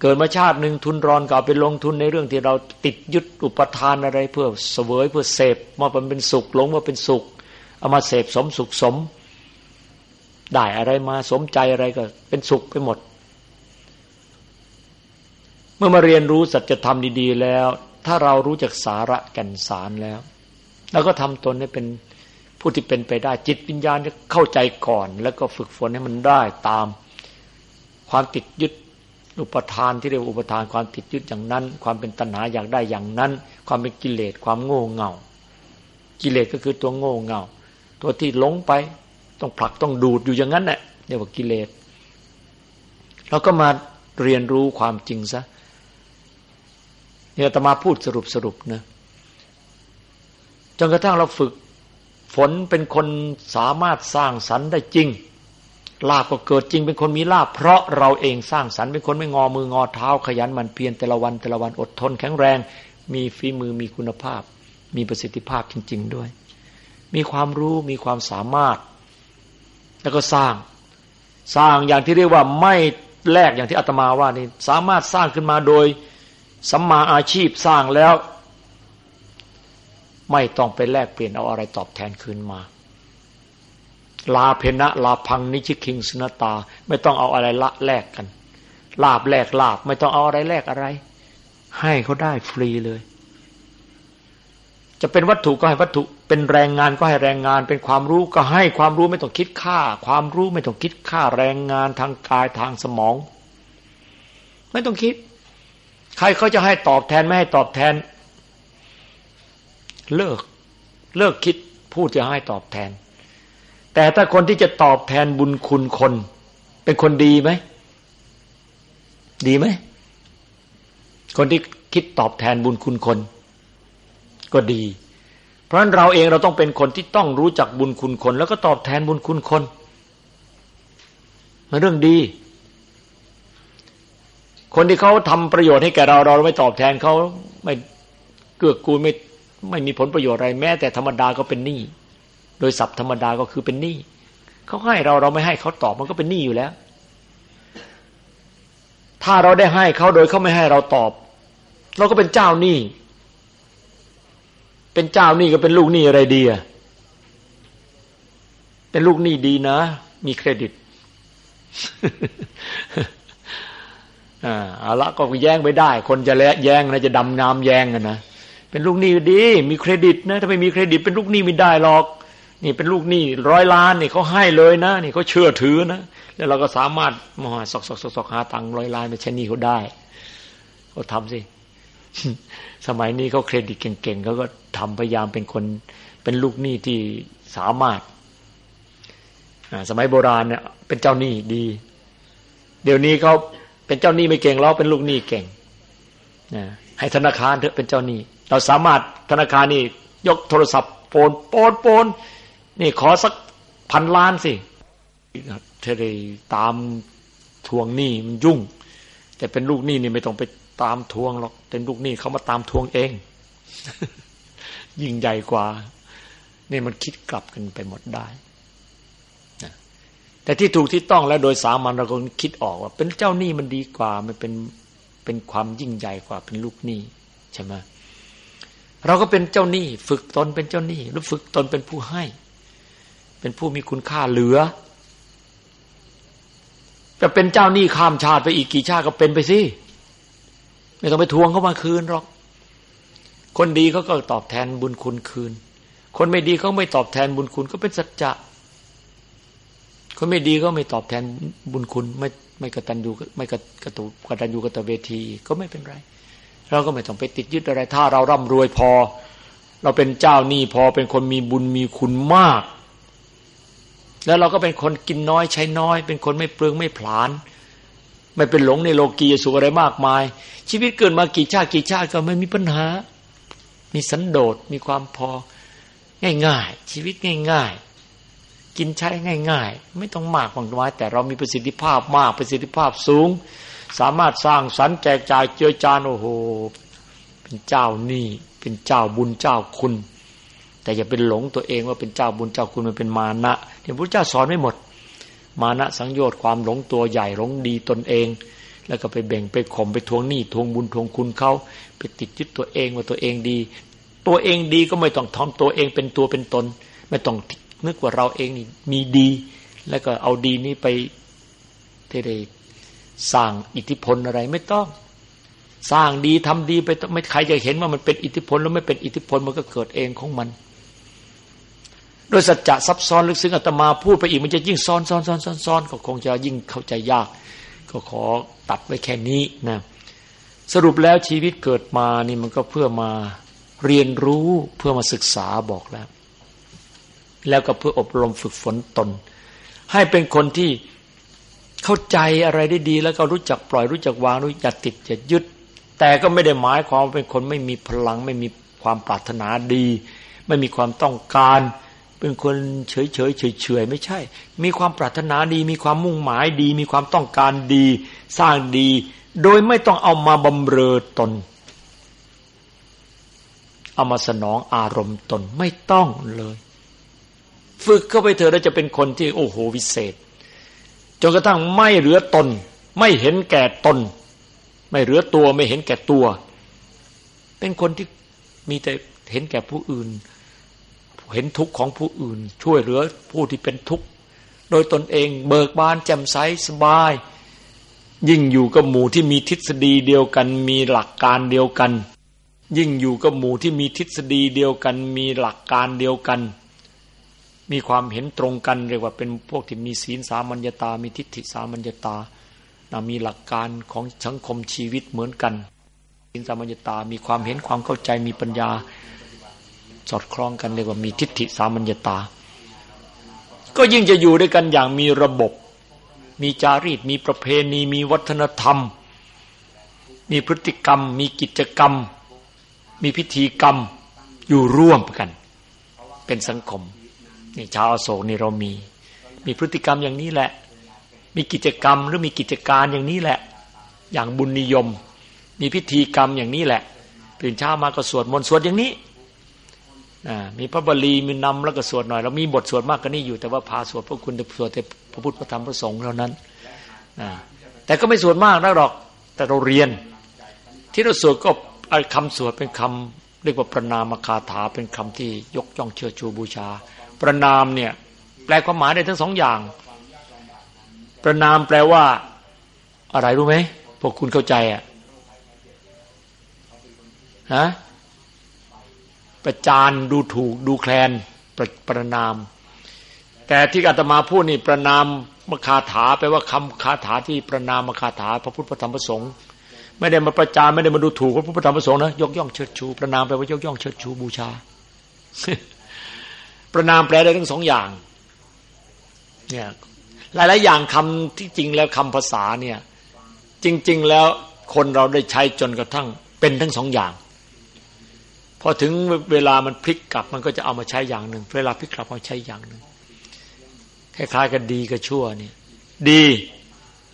เกิดมาชาติหนึ่งทุนรอนก็เอาไปลงทุนในเรื่องที่เราติดยึดอุปทานอะไรเพื่อเสวยเพื่อเสพมาเป็นสุขหลงมาเป็นสุขเอามาเสพสมสุขสม ได้อะไรมาสมใจอะไรก็ เป็นสุขไปหมด เมื่อมาเรียนรู้สัจธรรมดี ๆ แล้ว ถ้าเรารู้จักสาระแก่นสารแล้ว เราก็ทำตนให้เป็นผู้ที่เป็นไปได้จิตวิญญาณเข้าใจก่อน แล้วก็ฝึกฝนให้มันได้ตามความติดยึดอุปทานที่เรียกอุปทานความติดยึดอย่างนั้น ความเป็นตัณหาอยากได้อย่างนั้น ความเป็นกิเลสความโง่เง่า กิเลสก็คือตัวโง่เง่า ตัวที่หลงไปต้องผลักต้องดูดอยู่อย่างนั้นแหละเรียกว่ากิเลสเราก็มาเรียนรู้ความจริงซะเนี่ยตมาพูดสรุปสรุปนะ จนกระทั่งเราฝึกฝนเป็นคนสามารถสร้างสรรค์ได้จริงลาบก็เกิดจริงเป็นคนมีลาบเพราะเราเองสร้างสรรค์เป็นคนไม่งอมืองอเท้าขยันมันเพียรแต่ละวันแต่ละวันอดทนแข็งแรง มีฝีมือมีคุณภาพ มีประสิทธิภาพจริง ๆด้วย มีความรู้มีความสามารถ แล้วก็สร้างสร้างอย่างที่เรียกว่าไม่แลกอย่างที่อาตมาว่านี่สามารถสร้างขึ้นมาโดยสัมมาอาชีพสร้างแล้ว ไม่ต้องไปแลกเปลี่ยนเอาอะไรตอบแทนคืนมา ลาเพนะลาพังนิชิคิงสนตา ไม่ต้องเอาอะไรละแลกกัน ลาบแลกลาบ ไม่ต้องเอาอะไรแลกอะไร ให้เขาได้ฟรีเลย จะเป็นวัตถุก็ให้วัตถุ เป็นแรงงานก็ให้แรงงาน เป็นความรู้ก็ให้ความรู้ไม่ต้องคิดค่า ความรู้ไม่ต้องคิดค่าแรงงานทางกายทางสมอง ไม่ต้องคิด ใครเขาจะให้ตอบแทนไม่ให้ตอบแทน เลิก เลิกคิดพูดจะให้ตอบแทน แต่ถ้าคนที่จะตอบแทนบุญคุณคน เป็นคนดีไหม ดีไหม คนที่คิดตอบแทนบุญคุณคน ก็ดี เพราะฉะนั้นเราเองเราต้องเป็นคนที่ต้องรู้จักบุญคุณคน แล้วก็ตอบแทนบุญคุณคนมันเรื่องดี คนที่เขาทำประโยชน์ให้แก่เรา เราไม่ตอบแทนเขาไม่เกื้อกูลไม่ ไม่มีผลประโยชน์อะไรแม้แต่ธรรมดาก็เป็นหนี้โดยศัพท์ธรรมดาก็คือเป็นหนี้เขาให้เราเราไม่ให้เขาตอบมันก็เป็นหนี้อยู่แล้ว ถ้าเราได้ให้เขาโดยเขาไม่ให้เราตอบ เราก็เป็นเจ้าหนี้เป็นเจ้าหนี้ก็เป็นลูกหนี้อะไรดีอะเป็นลูกหนี้ดีนะ มีเครดิตอ่าอาละก็แย้งไปได้ คนจะแย้งนะจะดำน้ำแย้งกันนะ เป็นลูกหนี้ดี มีเครดิตนะถ้าไม่มีเครดิต เป็นลูกหนี้ไม่ได้หรอก นี่เป็นลูกหนี้ร้อยล้านนี่เขาให้เลยนะ นี่เขาเชื่อถือนะแล้วเราก็สามารถมาสอกสอกสอกหาตังค์ร้อยล้านไปใช้หนี้เขาได้เขาทำสิสมัยนี้เขาเครดิตเก่งๆเขาก็ทำพยายามเป็นคนเป็นลูกหนี้ที่สามารถสมัยโบราณเนี่ยเป็นเจ้าหนี้ดี เดี๋ยวนี้เขาเป็นเจ้าหนี้ไม่เก่งเราเป็นลูกหนี้เก่งนะให้ธนาคารเถอะเป็นเจ้าหนี้ เราสามารถธนาคารนี่ยกโทรศัพท์โปนโปนโปนนี่ขอสักพันล้านสิเธอได้ตามทวงหนี้มันยุ่ง แต่เป็นลูกหนี้นี่ไม่ต้องไปตามทวงหรอกเป็นลูกหนี้เขามาตามทวงเอง ยิ่งใหญ่กว่า นี่มันคิดกลับกันไปหมดได้แต่ที่ถูกที่ต้องแล้วโดยสามัญเราก็คิดออกว่า เป็นเจ้าหนี้มันดีกว่า มันเป็นเป็นความยิ่งใหญ่กว่าเป็นลูกหนี้ใช่ไหม เราก็เป็นเจ้าหนี้ ฝึกตนเป็นเจ้าหนี้หรือฝึกตนเป็นผู้ให้ เป็นผู้มีคุณค่าเหลือจะเป็นเจ้าหนี้ข้ามชาติไปอีกกี่ชาติก็เป็นไปสิไม่ต้องไปทวงเขามาคืนหรอก คนดีเขาก็ตอบแทนบุญคุณคืน คนไม่ดีเขาไม่ตอบแทนบุญคุณก็เป็นสัจจะคนไม่ดีก็ไม่ตอบแทนบุญคุณ ไม่ไม่กตัญญูไม่กกตุกระตัญญูกระตเวทีก็ไม่เป็นไร เราก็ไม่ต้องไปติดยึดอะไร ถ้าเราร่ำรวยพอ เราเป็นเจ้าหนี้พอเป็นคนมีบุญมีคุณมาก แล้วเราก็เป็นคนกินน้อยใช้น้อย เป็นคนไม่เปลืองไม่ผลาญไม่เป็นหลงในโลกีสุขอะไรมากมาย ชีวิตเกิดมากี่ชาติกี่ชาติก็ไม่มีปัญหา มีสันโดษมีความพอ ง่ายๆ ชีวิตง่าย ๆ กินใช้ง่าย ๆ ไม่ต้องมากมากมายแต่เรามีประสิทธิภาพมากประสิทธิภาพสูง สามารถสร้างสรรค์แจกจ่ายเจือจานโอ้โหเป็นเจ้านี่เป็นเจ้าบุญเจ้าคุณ แต่อย่าเป็นหลงตัวเองว่าเป็นเจ้าบุญเจ้าคุณมันเป็นมานะเดี๋ยวพระเจ้าสอนไม่หมด มานะสังโยชน์ความหลงตัวใหญ่หลงดีตนเอง แล้วก็ไปแบ่งไปข่มไปทวงหนี้ทวงบุญทวงคุณเขาไปติดยึดตัวเองว่าตัวเองดี ตัวเองดีก็ไม่ต้องทำตัวเองเป็นตัวเป็นตน ไม่ต้องนึกว่าเราเองนี่มีดี แล้วก็เอาดีนี้ไปเทเด สร้างอิทธิพลอะไรไม่ต้อง สร้างดีทำดีไปไม่ใครจะเห็นว่ามันเป็นอิทธิพลแล้วไม่เป็นอิทธิพลมันก็เกิดเองของมันโดยสัจจะซับซ้อนลึกซึ้งอาตมาพูดไปอีกมันจะยิ่งซ้อนซ้อนซ้อนซ้อนซ้อนก็คงจะยิ่งเข้าใจยาก ก็ขอตัดไว้แค่นี้นะสรุปแล้วชีวิตเกิดมานี่มันก็เพื่อมาเรียนรู้เพื่อมาศึกษาบอกแล้ว แล้วก็เพื่ออบรมฝึกฝนตน ให้เป็นคนที่ เข้าใจอะไรได้ดีแล้วก็รู้จักปล่อยรู้จักวางรู้จักติดจะยึด แต่ก็ไม่ได้หมายความเป็นคนไม่มีพลัง ไม่มีความปรารถนาดี ไม่มีความต้องการ เป็นคนเฉยเฉยเฉยเฉยไม่ใช่ มีความปรารถนาดี มีความมุ่งหมายดี มีความต้องการดี สร้างดี โดยไม่ต้องเอามาบำเรอตนเอามาสนองอารมณ์ตนไม่ต้องเลย ฝึกเข้าไปเถอะแล้วจะเป็นคนที่โอ้โหวิเศษ จนกระทั่งไม่เหลือตน ไม่เห็นแก่ตน ไม่เหลือตัวไม่เห็นแก่ตัว เป็นคนที่มีแต่เห็นแก่ผู้อื่น เห็นทุกข์ของผู้อื่น ช่วยเหลือผู้ที่เป็นทุกข์โดยตนเองเบิกบานแจ่มใสสบาย ยิ่งอยู่กับหมู่ที่มีทฤษฎีเดียวกัน มีหลักการเดียวกัน ยิ่งอยู่กับหมู่ที่มีทฤษฎีเดียวกัน มีหลักการเดียวกัน มีความเห็นตรงกันเรียกว่าเป็นพวกที่มีศีลสามัญญาตา มีทิฏฐิสามัญญาตานะมีหลักการของสังคมชีวิตเหมือนกันศีลสามัญญาตา มีความเห็นความเข้าใจมีปัญญา สอดคล้องกันเรียกว่ามีทิฏฐิสามัญญาตา ก็ยิ่งจะอยู่ด้วยกันอย่างมีระบบ มีจารีต มีประเพณี มีวัฒนธรรม มีพฤติกรรม มีกิจกรรม มีพิธีกรรมอยู่ร่วมกัน เป็นสังคม นี่ชาวอโศกนี่เรามี มีพฤติกรรมอย่างนี้แหละ มีกิจกรรมหรือมีกิจการอย่างนี้แหละ อย่างบุญนิยม มีพิธีกรรมอย่างนี้แหละ ตื่นเช้ามาก็สวดมนต์สวดอย่างนี้มีพระบาลีมีนำแล้วก็สวดหน่อยเรามีบทสวดมากกว่านี้อยู่แต่ว่าพาสวดพระคุณสวดแต่พระพุทธพระธรรมพระสงฆ์เท่านั้นแต่ก็ไม่สวดมากนักหรอก แต่เราเรียน ที่เราสวดก็คำสวดเป็นคำเรียกว่าประนามคาถาเป็นคำที่ยกย่องเชื่อชูบูชา ประนามเนี่ย แปลความหมายได้ทั้งสองอย่าง ประนามแปลว่า อะไรรู้ไหมพวกคุณเข้าใจอะฮะประจานดูถูกดูแคลนประประนาม แต่ที่อาตมาพูดนี่ประนามมคาถาแปลว่าคำคาถาที่ประนามมคาถาพระพุทธพระธรรมพระสงฆ์ไม่ได้มาประจานไม่ได้มาดูถูกพระพุทธพระธรรมพระสงฆ์นะยกย่องเชิดชู ประนามแปลว่ายกย่องเชิดชูบูชา ประนามแปลได้ทั้งสองอย่าง เนี่ยหลายๆอย่างคำที่จริงแล้วคำภาษาเนี่ย จริง ๆ แล้วคนเราได้ใช้จนกระทั่งเป็นทั้งสองอย่าง พอถึงเวลามันพลิกกลับมันก็จะเอามาใช้อย่างหนึ่ง เวลาพลิกกลับมาใช้อย่างหนึ่งคล้ายๆกันดีกับชั่วเนี่ย ดี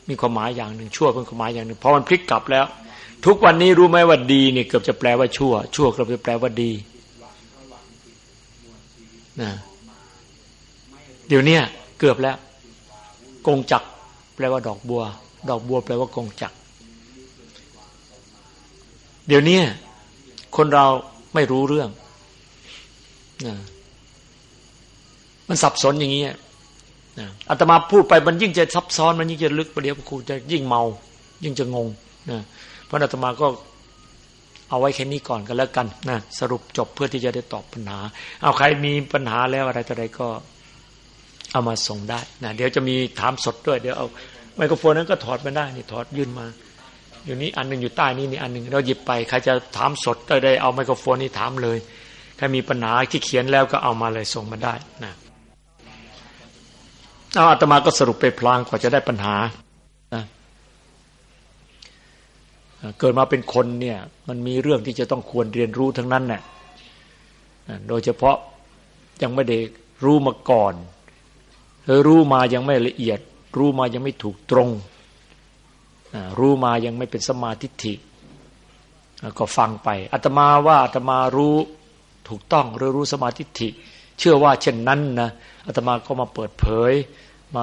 มีความหมายอย่างหนึ่งชั่วเป็นความหมายอย่างหนึ่งพอมันพลิกกลับแล้ว ทุกวันนี้รู้ไหมว่าดีเนี่ยเกือบจะแปลว่าชั่ว ชั่วเกือบจะแปลว่าดี นะเดี๋ยวนี้เกือบแล้ว กงจักแปลว่าดอกบัว ดอกบัวแปลว่ากงจักเดี๋ยวนี้คนเราไม่รู้เรื่องนะมันสับสนอย่างนี้นะอาตมาพูดไปมันยิ่งจะซับซ้อน มันยิ่งจะลึกประเดี๋ยวครูจะยิ่งเมา ยิ่งจะงงนะเพราะอาตมาก็ เอาไว้แค่นี้ก่อนกันแล้วกันนะสรุปจบเพื่อที่จะได้ตอบปัญหา เอาใครมีปัญหาแล้วอะไรต่ออะไรก็เอามาส่งได้นะเดี๋ยวจะมีถามสดด้วยเดี๋ยวเอาไมโครโฟนนั้นก็ถอดมาได้นี่ถอดยื่นมาอยู่นี้อันหนึ่งอยู่ใต้นี้นี่อันหนึ่งเราหยิบไปใครจะถามสดได้ได้เอาไมโครโฟนนี้ถามเลยใครมีปัญหาที่เขียนแล้วก็เอามาเลยส่งมาได้นะเอาอาตมาก็สรุปไปพลางกว่าจะได้ปัญหา เกิดมาเป็นคนเนี่ยมันมีเรื่องที่จะต้องควรเรียนรู้ทั้งนั้นแหละโดยเฉพาะยังไม่ได้รู้มาก่อนหรือรู้มายังไม่ละเอียด รู้มายังไม่ถูกตรง รู้มายังไม่เป็นสมาธิฐิก็ฟังไปอาตมาว่าอาตมารู้ถูกต้องหรือรู้สมาธิฐิเชื่อว่าเช่นนั้นนะอาตมาก็มาเปิดเผย มา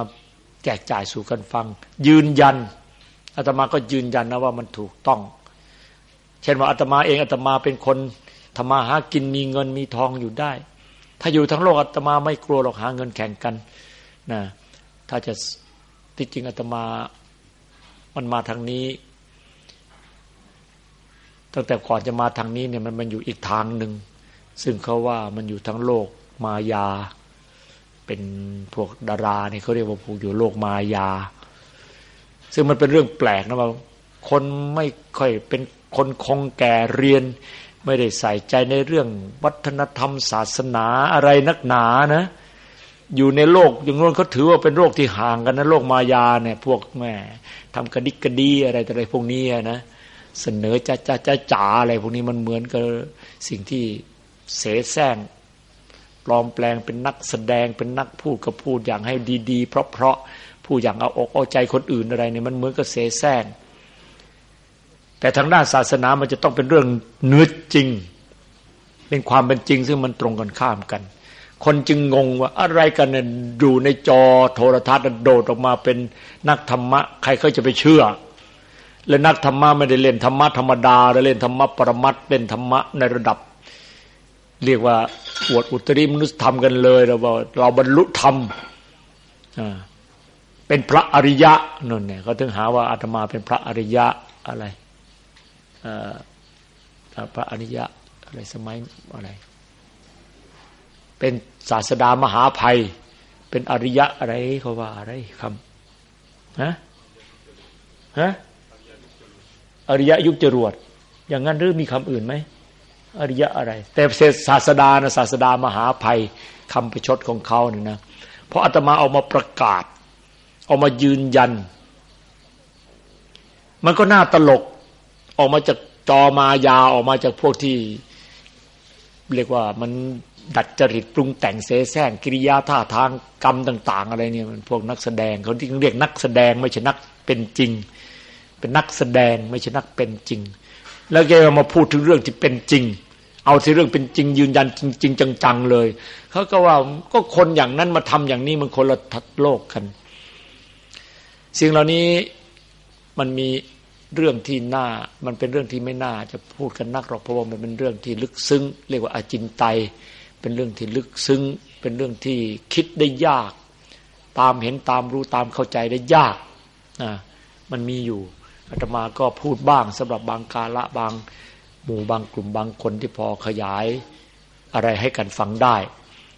แจกจ่ายสู่กันฟัง ยืนยัน อาตมาก็ยืนยันนะว่ามันถูกต้อง เช่นว่าอาตมาเองอาตมาเป็นคนธรรมาหากินมีเงินมีทองอยู่ได้ ถ้าอยู่ทั้งโลกอาตมาไม่กลัวหรอกหาเงินแข่งกันนะถ้าจะที่จริงอาตมามันมาทางนี้ ตั้งแต่ก่อนจะมาทางนี้เนี่ยมันมันอยู่อีกทางหนึ่งซึ่งเขาว่ามันอยู่ทั้งโลกมายา เป็นพวกดาราเนี่ยเขาเรียกว่าพวกอยู่โลกมายา ซึ่งมันเป็นเรื่องแปลกนะว่าคนไม่ค่อยเป็นคนคงแก่เรียน ไม่ได้ใส่ใจในเรื่องวัฒนธรรมศาสนาอะไรนักหนานะ อยู่ในโลกอย่างนู้นเขาถือว่าเป็นโรคที่ห่างกันนะโลกมายาเนี่ย พวกแม่ทำกระดิกกระดีอะไรแต่อะไรพวกนี้นะเสนอจะจะจะจ๋าอะไรพวกนี้มันเหมือนกับสิ่งที่เสแสร้งปลอมแปลงเป็นนักแสดงเป็นนักพูดก็พูดอย่างให้ดี ๆ เพราะ ๆพูดอย่างเอาอกเอาใจคนอื่นอะไรเนี่ยมันเหมือนกับเสแสร้งแต่ทางด้านศาสนามันจะต้องเป็นเรื่องเนื้อจริง เป็นความเป็นจริง ซึ่งมันตรงกันข้ามกัน คนจึงงงว่าอะไรกันเนี่ยอยู่ในจอโทรทัศน์โดดออกมาเป็นนักธรรมะ ใครเขาจะไปเชื่อ และนักธรรมะไม่ได้เล่นธรรมะธรรมดาแต่เล่นธรรมะปรมัตเล่นธรรมะในระดับ เรียกว่าอวดอุตริมนุสธรรมกันเลยเราบอกเราบรรลุธรรมอ่า เป็นพระอริยะนั่นเนี่ยเขาถึงหาว่าอาตมาเป็นพระอริยะอะไรพระอริยะอะไรสมัยอะไร เป็นศาสดามหาภัย เป็นอริยะอะไรเขาว่าอะไรคำฮะฮะอริยะยุคจรวด อย่างนั้นหรือมีคำอื่นไหมอริยะอะไร แต่เศษศาสดานะศาสดามหาภัยคำประชดของเขาเนี่ยนะเพราะอาตมาเอามาประกาศ อามายืนยัน มันก็น่าตลกออกมาจากจอมายาออกมาจากพวกที่ เรียกว่ามันดัดจริตปรุงแต่งเสแสร้งกิริยาท่าทางกรรมต่าง ๆ อะไรเนี่ยมันพวกนักแสดงเขาที่เรียกนักแสดงไม่ใช่นักเป็นจริง เป็นนักแสดงไม่ใช่นักเป็นจริง แล้วแกมาพูดถึงเรื่องที่เป็นจริง เอาที่เรื่องเป็นจริง ยืนยันจริง ๆ จังๆเลยเขาก็ว่าก็คนอย่างนั้นมาทำอย่างนี้มันคนละทัดโลกกัน สิ่งเหล่านี้มันมีเรื่องที่น่า มันเป็นเรื่องที่ไม่น่าจะพูดกันนักหรอกเพราะว่ามันเป็นเรื่องที่ลึกซึ้ง เรียกว่าอาจินไต เป็นเรื่องที่ลึกซึ้ง เป็นเรื่องที่คิดได้ยาก ตามเห็นตามรู้ตามเข้าใจได้ยากนะมันมีอยู่อาตมาก็พูดบ้างสำหรับบางกาละบางหมู่บางกลุ่มบางคนที่พอขยายอะไรให้กันฟังได้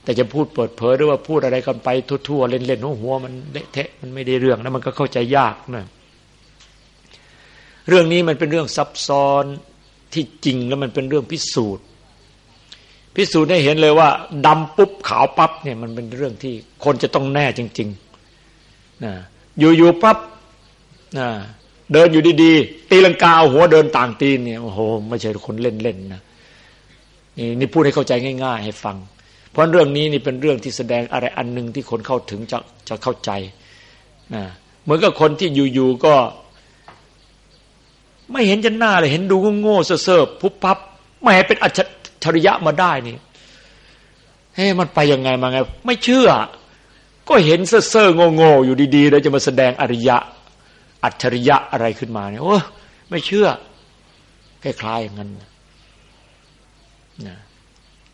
แต่จะพูดเปิดเผยหรือว่าพูดอะไรกันไปทั่วๆเล่นๆหัวมันเละเทะมันไม่ได้เรื่องนะมันก็เข้าใจยากนะเรื่องนี้มันเป็นเรื่องซับซ้อนที่จริงแล้วมันเป็นเรื่องพิสูจน์ พิสูจน์ให้เห็นเลยว่าดำปุ๊บขาวปั๊บเนี่ยมันเป็นเรื่องที่คนจะต้องแน่จริงๆนะอยู่ๆปั๊บนะเดินอยู่ดีๆ ตีลังกาเอาหัวเดินต่างตีนเนี่ยโอ้โหไม่ใช่คนเล่นๆนะนี่นี่พูดให้เข้าใจง่าย ๆ ให้ฟัง เพราะเรื่องนี้นี่เป็นเรื่องที่แสดงอะไรอันหนึ่งที่คนเข้าถึงจะจะเข้าใจนะเหมือนกับคนที่อยู่ๆก็ ไม่เห็นจะหน้าเลยเห็นดูโง่เซ่อพุบพับไม่เป็นอัจฉริยะมาได้นี่เฮ้มันไปยังไงมาไง ไม่เชื่อ ก็เห็นเซ่อโง่ๆอยู่ดีๆแล้วจะมาแสดงอริยะ อัจฉริยะอะไรขึ้นมาเนี่ยโอ้ไม่เชื่อคล้ายๆอย่างนั้นนะ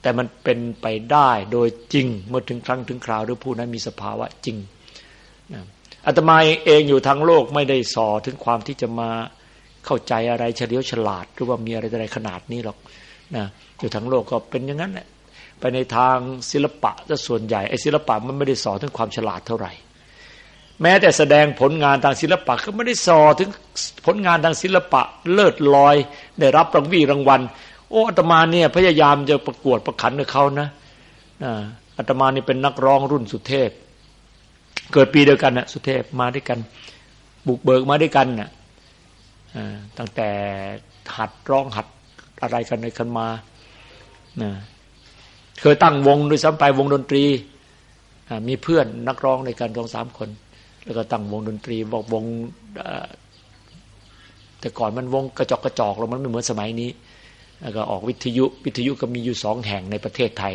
แต่มันเป็นไปได้โดยจริงเมื่อถึงครั้งถึงคราวหรือผู้นั้นมีสภาวะจริงอาตมาเองอยู่ทั้งโลกไม่ได้สอถึงความที่จะมาเข้าใจอะไรเฉลียวฉลาด หรือว่ามีอะไรอะไรขนาดนี้หรอกนะอยู่ทั้งโลกก็เป็นอย่างนั้นแหละไปในทางศิลปะจะส่วนใหญ่ไอ้ศิลปะมันไม่ได้สอนถึงความฉลาดเท่าไหร่ แม้แต่แสดงผลงานทางศิลปะก็ไม่ได้สอนถึงผลงานทางศิลปะเลิศลอย ได้รับรางวีรางวัล โอ้อาตมาเนี่ย พยายามจะประกวดประขันกับเขานะอาตมานี่เป็นนักร้องรุ่นสุเทพ เกิดปีเดียวกันนะสุเทพมาด้วยกัน บุกเบิกมาด้วยกันนะ่ะตั้งแต่หัดร้องหัดอะไรกันในกันมาเคยตั้งวงด้วยซ้ำไปวงดนตรีมีเพื่อนนักร้องในการสองสามคน แล้วก็ตั้งวงดนตรี บอกวงแต่ก่อนมันวงกระจอกกระจอกแล้วมันไม่เหมือนสมัยนี้ แล้วก็ออกวิทยุวิทยุก็มีอยู่สองแห่งในประเทศไทย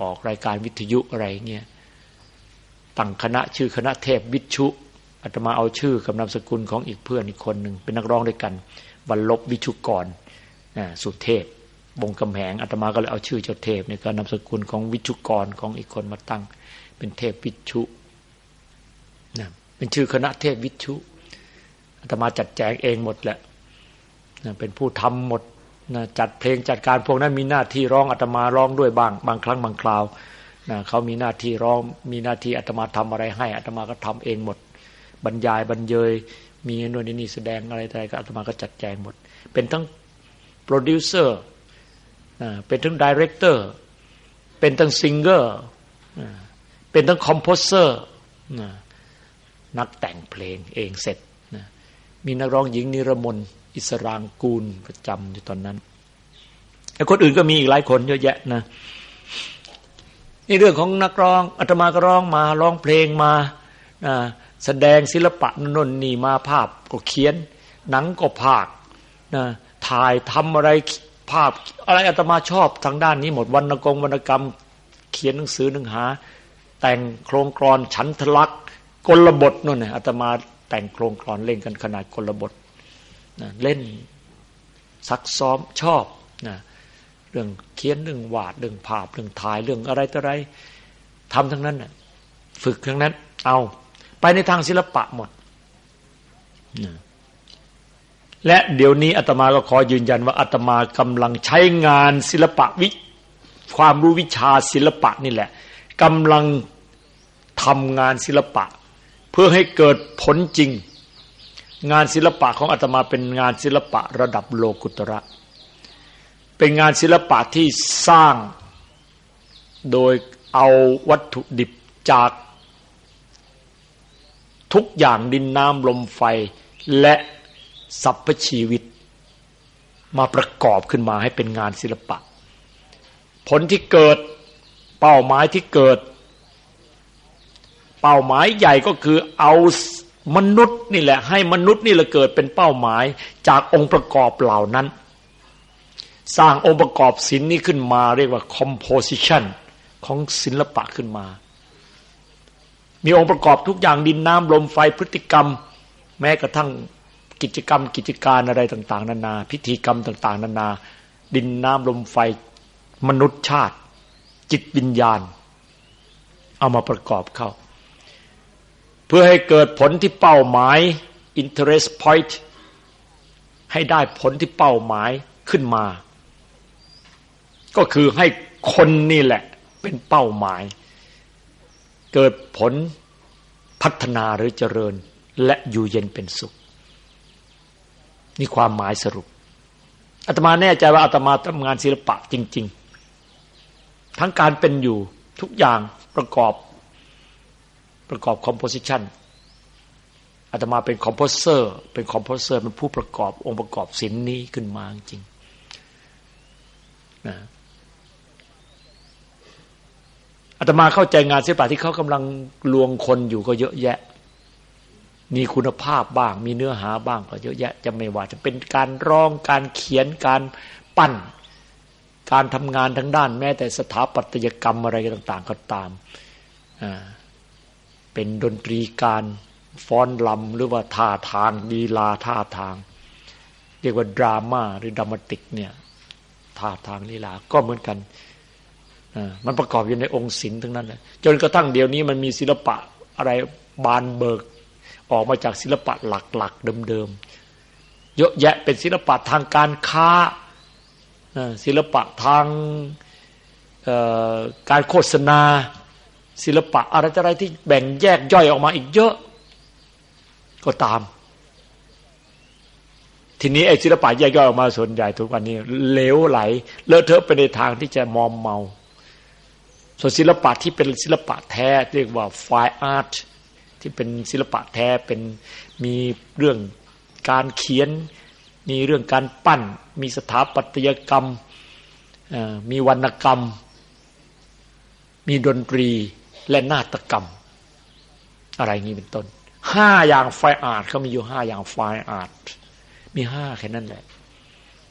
ออกรายการวิทยุอะไรเงี้ยตั้งคณะชื่อคณะเทพวิชุอาตมาเอาชื่อกับนามสกุลของอีกเพื่อนอีกคนหนึ่งเป็นนักร้องด้วยกันวันลบวิชุกรสุเทพบงกำแหงอาตมาก็เลยเอาชื่อเจ้าเทพในการนามสกุลของวิชุกรของอีกคนมาตั้ง เป็นเทพวิชุนะเป็นชื่อคณะเทพวิชุอาตมาจัดแจงเองหมดแหละนะเป็นผู้ทำหมด นะจัดเพลงจัดการพวกนั้นมีหน้าที่ร้องอาตมาร้องด้วยบ้างบางครั้งบางคราวนะเขามีหน้าที่ร้องมีหน้าที่อาตมาทำอะไรให้อาตมาก็ทำเองหมด บรรยายบรรเยย มีนู่นนี่แสดงอะไรอะไรก็อาตมาก็จัดแจงหมด เป็นทั้งโปรดิวเซอร์เป็นทั้ง director เป็นทั้ง singer เป็นทั้ง composer นักแต่งเพลงเองเสร็จมีนักร้องหญิงนิรมน อิสรางกูลประจำอยู่ตอนนั้นแ้คนอื่นก็มีอีกหลายคนเยอะแยะนะนี่เรื่องของนักร้องอาตมาก็ร้องมาร้องเพลงมาแสดงศิลปะนนนี่มาภาพก็เขียน หนังก็ภาคนะถ่ายทำอะไรภาพ อะไรอาตมาชอบทางด้านนี้หมดวรรณกรวรรณกรรม เขียนหนังสือหนังหา แต่งโครงกรอนฉันทลักษ์กลบทนั่นน่ะอาตมาแต่งโครงกรอนเล่นกันขนาดกลบท นะเล่นซักซ้อมชอบนะเรื่องเขียนเรื่องวาดเรื่องภาพเรื่องถ่ายเรื่องอะไรต่ออะไรทำทั้งนั้นนะฝึกทั้งนั้น เอาไปในทางศิลปะหมดและเดี๋ยวนี้อาตมาก็ขอยืนยันว่าอาตมากำลังใช้งานศิลปะวิความรู้วิชาศิลปะนี่แหละกำลังทำงานศิลปะ เพื่อให้เกิดผลจริง งานศิลปะของอาตมาเป็นงานศิลปะระดับโลกุตระ เป็นงานศิลปะที่สร้างโดยเอาวัตถุดิบจากทุกอย่างดินน้ำลมไฟและสรรพชีวิต มาประกอบขึ้นมาให้เป็นงานศิลปะ ผลที่เกิดเป้าหมายที่เกิด เป้าหมายใหญ่ก็คือเอา มนุษย์นี่แหละ ให้มนุษย์นี่แหละเกิดเป็นเป้าหมายจากองค์ประกอบเหล่านั้น สร้างองค์ประกอบศิลป์นี้ขึ้นมาเรียกว่า composition ของศิลปะขึ้นมา มีองค์ประกอบทุกอย่างดินน้ำลมไฟพฤติกรรม แม้กระทั่งกิจกรรม กิจการอะไรต่าง ๆ นานา พิธีกรรมต่าง ๆ นานา ดินน้ำลมไฟมนุษย์ชาติ จิตวิญญาณ เอามาประกอบเข้า พื่อให้เกิดผลที่เป้าหมาย interest point ให้ได้ผลที่เป้าหมายขึ้นมา ก็คือให้คนนี่แหละเป็นเป้าหมาย เกิดผลพัฒนาหรือเจริญ และอยู่เย็นเป็นสุข นี่ความหมายสรุปอาตมาแน่ใจว่าอาตมาทำงานศิลปะจริง ๆ ทั้งการเป็นอยู่ทุกอย่างประกอบ ประกอบ composition อาตมาเป็น composer เป็น composer เป็นผู้ประกอบองค์ประกอบศิลป์นี้ขึ้นมาจริงนะอาตมาเข้าใจงานศิลปะที่เขากำลังลวงคนอยู่ก็เยอะแยะ มีคุณภาพบ้าง มีเนื้อหาบ้างก็เยอะแยะ จะไม่ว่าจะเป็นการร้องการเขียนการปั้น การทำงานทั้งด้าน แม้แต่สถาปัตยกรรมอะไรต่าง ๆ ก็ตามอ่า เป็นดนตรีการฟ้อนลำหรือว่าท่าทางดีลาท่าทาง เรียกว่าดราม่าหรือดรามาติกเนี่ยท่าทางลีลาก็เหมือนกันมันประกอบอยู่ในองค์ศิลป์ทั้งนั้นเลยจนกระทั่งเดี๋ยวนี้มันมีศิลปะอะไรบานเบิก ออกมาจากศิลปะหลักๆเดิมๆเยอะแยะเป็นศิลปะทางการค้าศิลปะทางการโฆษณา ศิลปะอะไรอะไรที่แบ่งแยกย่อยออกมาอีกเยอะ ก็ตาม ทีนี้ไอ้ศิลปะแยกย่อยออกมาส่วนใหญ่ทุกวันนี้เลวไหล เลอะเทอะไปในทางที่จะมอมเมา ส่วนศิลปะที่เป็นศิลปะแท้เรียกว่าไฟอาร์ตที่เป็นศิลปะแท้เป็นมีเรื่องการเขียน มีเรื่องการปั้น มีสถาปัตยกรรมมีวรรณกรรม มีดนตรี และนาฏกรรม อะไรงี้เป็นต้นห้าอย่างไฟอาร์ตเขามีอยู่ห้าอย่างไฟอาร์ตมีห้าแค่นั้นแหละ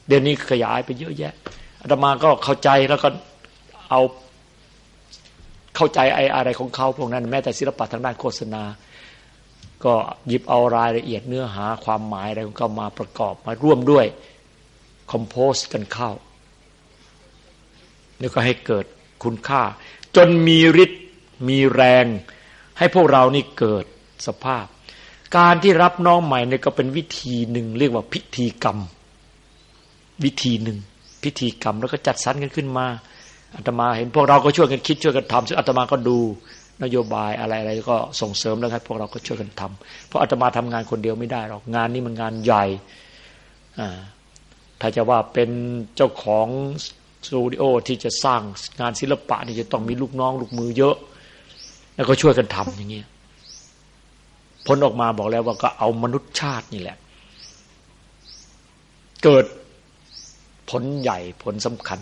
เดี๋ยวนี้ขยายไปเยอะแยะอาตมาก็เข้าใจแล้วก็เอาเข้าใจไอ้อะไรของเขาพวกนั้น แม้แต่ศิลปะทางด้านโฆษณา ก็หยิบเอารายละเอียดเนื้อหาความหมายอะไรของเขามาประกอบมาร่วมด้วยคอมโพสกันเข้า แล้วก็ให้เกิดคุณค่า จนมีฤทธิ มีแรง ให้พวกเรานี่เกิดสภาพ การที่รับน้องใหม่เนี่ยก็เป็นวิธีหนึ่ง เรียกว่าพิธีกรรม วิธีหนึ่ง พิธีกรรมแล้วก็จัดสรรกันขึ้นมาอาตมาเห็นพวกเราก็ช่วยกันคิดช่วยกันทำซึ่งอาตมาก็ดูนโยบายอะไรอะไรก็ส่งเสริมแล้วครับพวกเราก็ช่วยกันทำเพราะอาตมาทำงานคนเดียวไม่ได้หรอกงานนี้มันงานใหญ่ถ้าจะว่าเป็นเจ้าของสตูดิโอที่จะสร้างงานศิลปะนี่จะต้องมีลูกน้องลูกมือเยอะ แล้วก็ช่วยกันทำอย่างเงี้ยผลออกมาบอกแล้วว่าก็เอามนุษย์ชาตินี่แหละ เกิดผลใหญ่ผลสำคัญ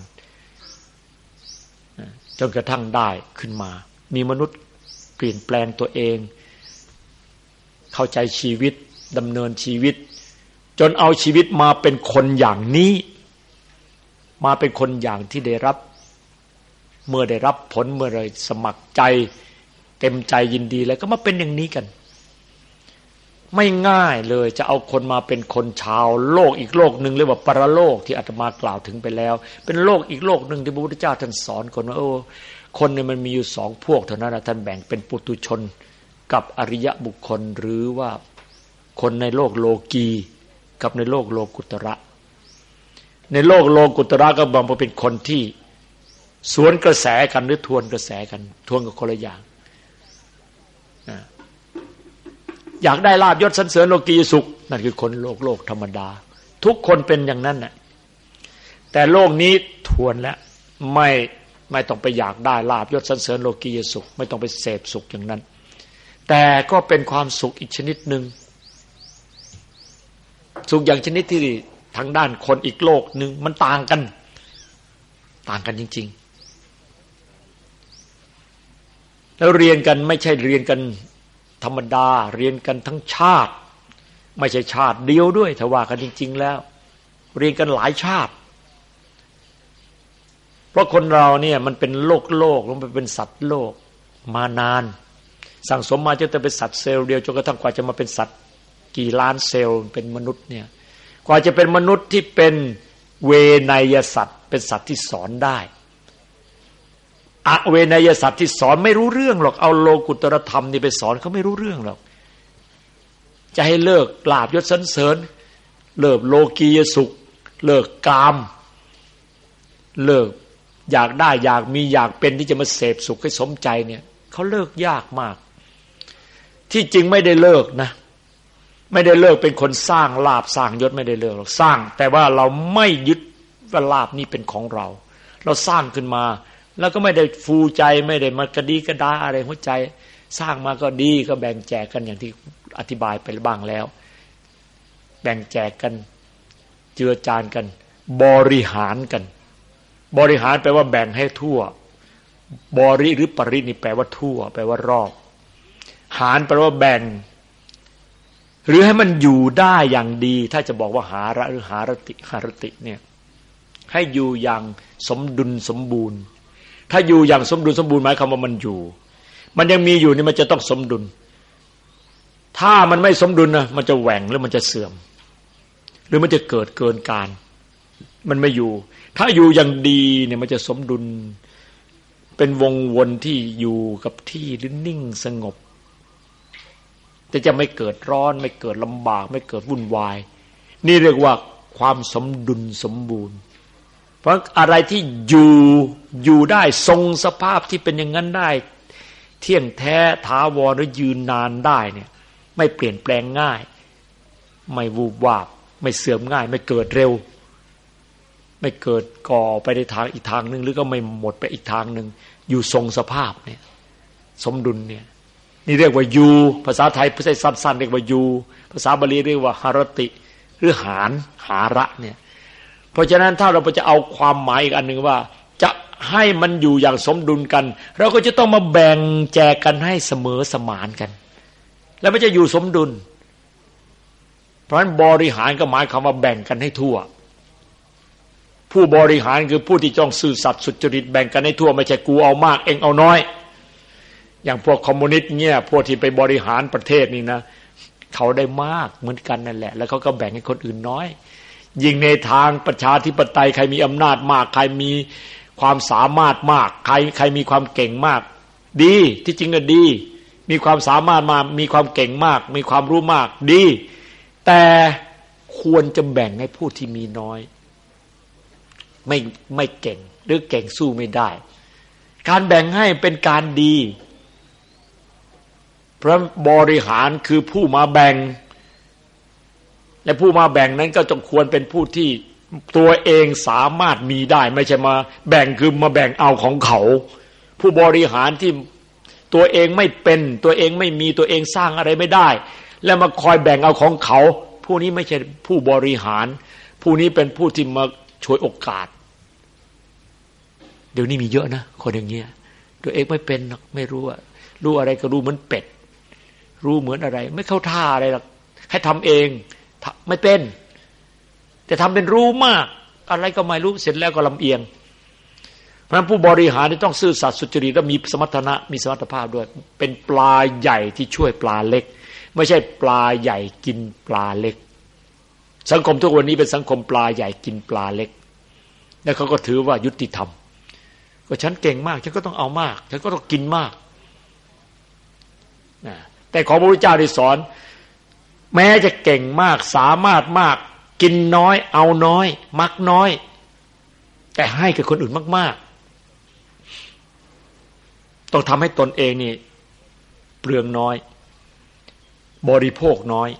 จนกระทั่งได้ขึ้นมา มีมนุษย์เปลี่ยนแปลงตัวเอง เข้าใจชีวิตดำเนินชีวิต จนเอาชีวิตมาเป็นคนอย่างนี้ มาเป็นคนอย่างที่ได้รับ เมื่อได้รับผลเมื่อไรสมัครใจ เต็มใจยินดีแล้วก็มาเป็นอย่างนี้กัน ไม่ง่ายเลยจะเอาคนมาเป็นคนชาว โลกอีกโลกหนึ่งเรียกว่าปรโลกที่อาตมากล่าวถึงไปแล้ว เป็นโลกอีกโลกหนึ่งที่พระพุทธเจ้าท่านสอนคนว่าโอ้คนเนี่ยมันมีอยู่สองพวกเท่านั้นนะท่านแบ่งเป็นปุตุชน กับอริยะบุคคลหรือว่าคนในโลกโลกีกับในโลกโลกุตระ ในโลกโลกุตระก็บางเป็นคนที่ สวนกระแสกันหรือทวนกระแสกัน ทวนกับคนละอย่าง อยากได้ลาบยศสันเสริญโลกีสุข นั่นคือคนโลกโลกธรรมดา ทุกคนเป็นอย่างนั้นน่ะแต่โลกนี้ทวนแล้วไม่ไม่ต้องไปอยากได้ลาบยศสันเสริญโลกีสุข ไม่ต้องไปเสพสุขอย่างนั้น แต่ก็เป็นความสุขอีกชนิดหนึ่งสุขอย่างชนิดที่ทางด้านคนอีกโลกหนึ่งมันต่างกัน ต่างกันจริง ๆ แล้วเรียนกันไม่ใช่เรียนกัน ธรรมดาเรียนกันทั้งชาติ ไม่ใช่ชาติเดียวด้วยถ้าว่ากันจริง ๆ แล้ว เรียนกันหลายชาติ เพราะคนเราเนี่ยมันเป็นโลกโลกมันเป็นสัตว์โลกมานาน สั่งสมมาจนจะเป็นสัตว์เซลล์เดียวจนกระทั่งกว่าจะมาเป็นสัตว์กี่ล้านเซลล์เป็นมนุษย์เนี่ยกว่าจะเป็นมนุษย์ที่เป็นเวนยสัตว์ เป็นสัตว์ที่สอนได้ อเวนยสัตว์ที่สอนไม่รู้เรื่องหรอกเอาโลกุตรธรรมนี่ไปสอนเขาไม่รู้เรื่องหรอกจะให้เลิกลาบยศสันเสริญ เลิกโลกียสุข เลิกกาม เลิกอยากได้อยากมีอยากเป็นที่จะมาเสพสุขให้สมใจเนี่ยเขาเลิกยากมาก ที่จริงไม่ได้เลิกนะ ไม่ได้เลิกเป็นคนสร้างลาบสร้างยศไม่ได้เลิกหรอกสร้าง แต่ว่าเราไม่ยึดว่าลาบนี้เป็นของเรา เราสร้างขึ้นมา แล้วก็ไม่ได้ฟูใจไม่ได้มากระดีกระดาอะไรหัวใจ สร้างมาก็ดีก็แบ่งแจกกันอย่างที่อธิบายไปบ้างแล้ว แบ่งแจกกันเจือจานกัน บริหารกัน บริหารแปลว่าแบ่งให้ทั่ว บริหรือปรินี่แปลว่าทั่ว แปลว่ารอบ หารแปลว่าแบ่ง หรือให้มันอยู่ได้อย่างดี ถ้าจะบอกว่าหาระหรือหารติหารติเนี่ยให้อยู่อย่างสมดุลสมบูรณ์ ถ้าอยู่อย่างสมดุลสมบูรณ์หมายความว่ามันอยู่ มันยังมีอยู่นี่มันจะต้องสมดุล ถ้ามันไม่สมดุลนะมันจะแหว่งหรือมันจะเสื่อม หรือมันจะเกิดเกินการ มันไม่อยู่ ถ้าอยู่อย่างดีเนี่ยมันจะสมดุล เป็นวงวนที่อยู่กับที่หรือนิ่งสงบแต่จะไม่เกิดร้อน ไม่เกิดลำบาก ไม่เกิดวุ่นวาย นี่เรียกว่าความสมดุลสมบูรณ์ เพราะอะไรที่อยู่อยู่ได้ทรงสภาพที่เป็นอย่างนั้นได้ เที่ยงแท้ถาวรหรือยืนนานได้เนี่ย ไม่เปลี่ยนแปลงง่าย ไม่วูบวาบ ไม่เสื่อมง่าย ไม่เกิดเร็ว ไม่เกิดก่อไปในทางอีกทางหนึ่งหรือก็ไม่หมดไปอีกทางหนึ่งอยู่ทรงสภาพเนี่ย สมดุลเนี่ย นี่เรียกว่ายูภาษาไทยภาษาสั้นๆเรียกว่ายูภาษาบาลีเรียกว่าหารติ หรือหารหาระเนี่ย เพราะฉะนั้นถ้าเราจะเอาความหมายอีกอันหนึ่งว่า จะให้มันอยู่อย่างสมดุลกัน เราก็จะต้องมาแบ่งแจกกันให้เสมอสมานกัน แล้วมันจะอยู่สมดุล เพราะฉะนั้นบริหารก็หมายคำว่าแบ่งกันให้ทั่ว ผู้บริหารคือผู้ที่จ้องซื่อสัตย์สุจริตแบ่งกันให้ทั่วไม่ใช่กูเอามาก เองเอาน้อย อย่างพวกคอมมิวนิสต์เนี่ยพวกที่ไปบริหารประเทศนี่นะเขาได้มากเหมือนกันนั่นแหละ แล้วเขาก็แบ่งให้คนอื่นน้อย ยิ่งในทางประชาธิปไตยใครมีอำนาจมาก ใครมีความสามารถมาก ใครใครมีความเก่งมาก ดีที่จริงก็ดี มีความสามารถมามีความเก่งมาก มีความรู้มากดี แต่ควรจะแบ่งให้ผู้ที่มีน้อย ไม่ไม่เก่ง หรือเก่งสู้ไม่ได้ การแบ่งให้เป็นการดีเพราะบริหารคือผู้มาแบ่ง และผู้มาแบ่งนั้นก็จงควรเป็นผู้ที่ตัวเองสามารถมีได้ ไม่ใช่มาแบ่งคือมาแบ่งเอาของเขา ผู้บริหารที่ตัวเองไม่เป็น ตัวเองไม่มีตัวเองสร้างอะไรไม่ได้ แล้วมาคอยแบ่งเอาของเขา ผู้นี้ไม่ใช่ผู้บริหาร ผู้นี้เป็นผู้ที่มาช่วยโอกาส เดี๋ยวนี้มีเยอะนะคนอย่างเงี้ยตัวเองไม่เป็นไม่รู้อะรู้อะไรก็รู้เหมือนเป็ด รู้เหมือนอะไร ไม่เข้าท่าอะไรหรอกให้ทำเอง ไม่เป็น แต่ทำเป็นรู้มาก อะไรก็ไม่รู้เสร็จแล้วก็ลำเอียง เพราะนั้นผู้บริหารที่ต้องซื่อสัตย์สุจริตและมีสมรรถนะมีสมรรถภาพด้วย เป็นปลาใหญ่ที่ช่วยปลาเล็ก ไม่ใช่ปลาใหญ่กินปลาเล็ก สังคมทุกวันนี้เป็นสังคมปลาใหญ่กินปลาเล็ก แล้วเขาก็ถือว่ายุติธรรมก็ฉันเก่งมาก ฉันก็ต้องเอามาก ฉันก็ต้องกินมากนะแต่ของพระพุทธเจ้าได้สอน แม้จะเก่งมากสามารถมาก กินน้อย เอาน้อย มักน้อย แต่ให้กับคนอื่นมาก ๆ ต้องทำให้ตนเองนี่ เปลืองน้อย บริโภคน้อย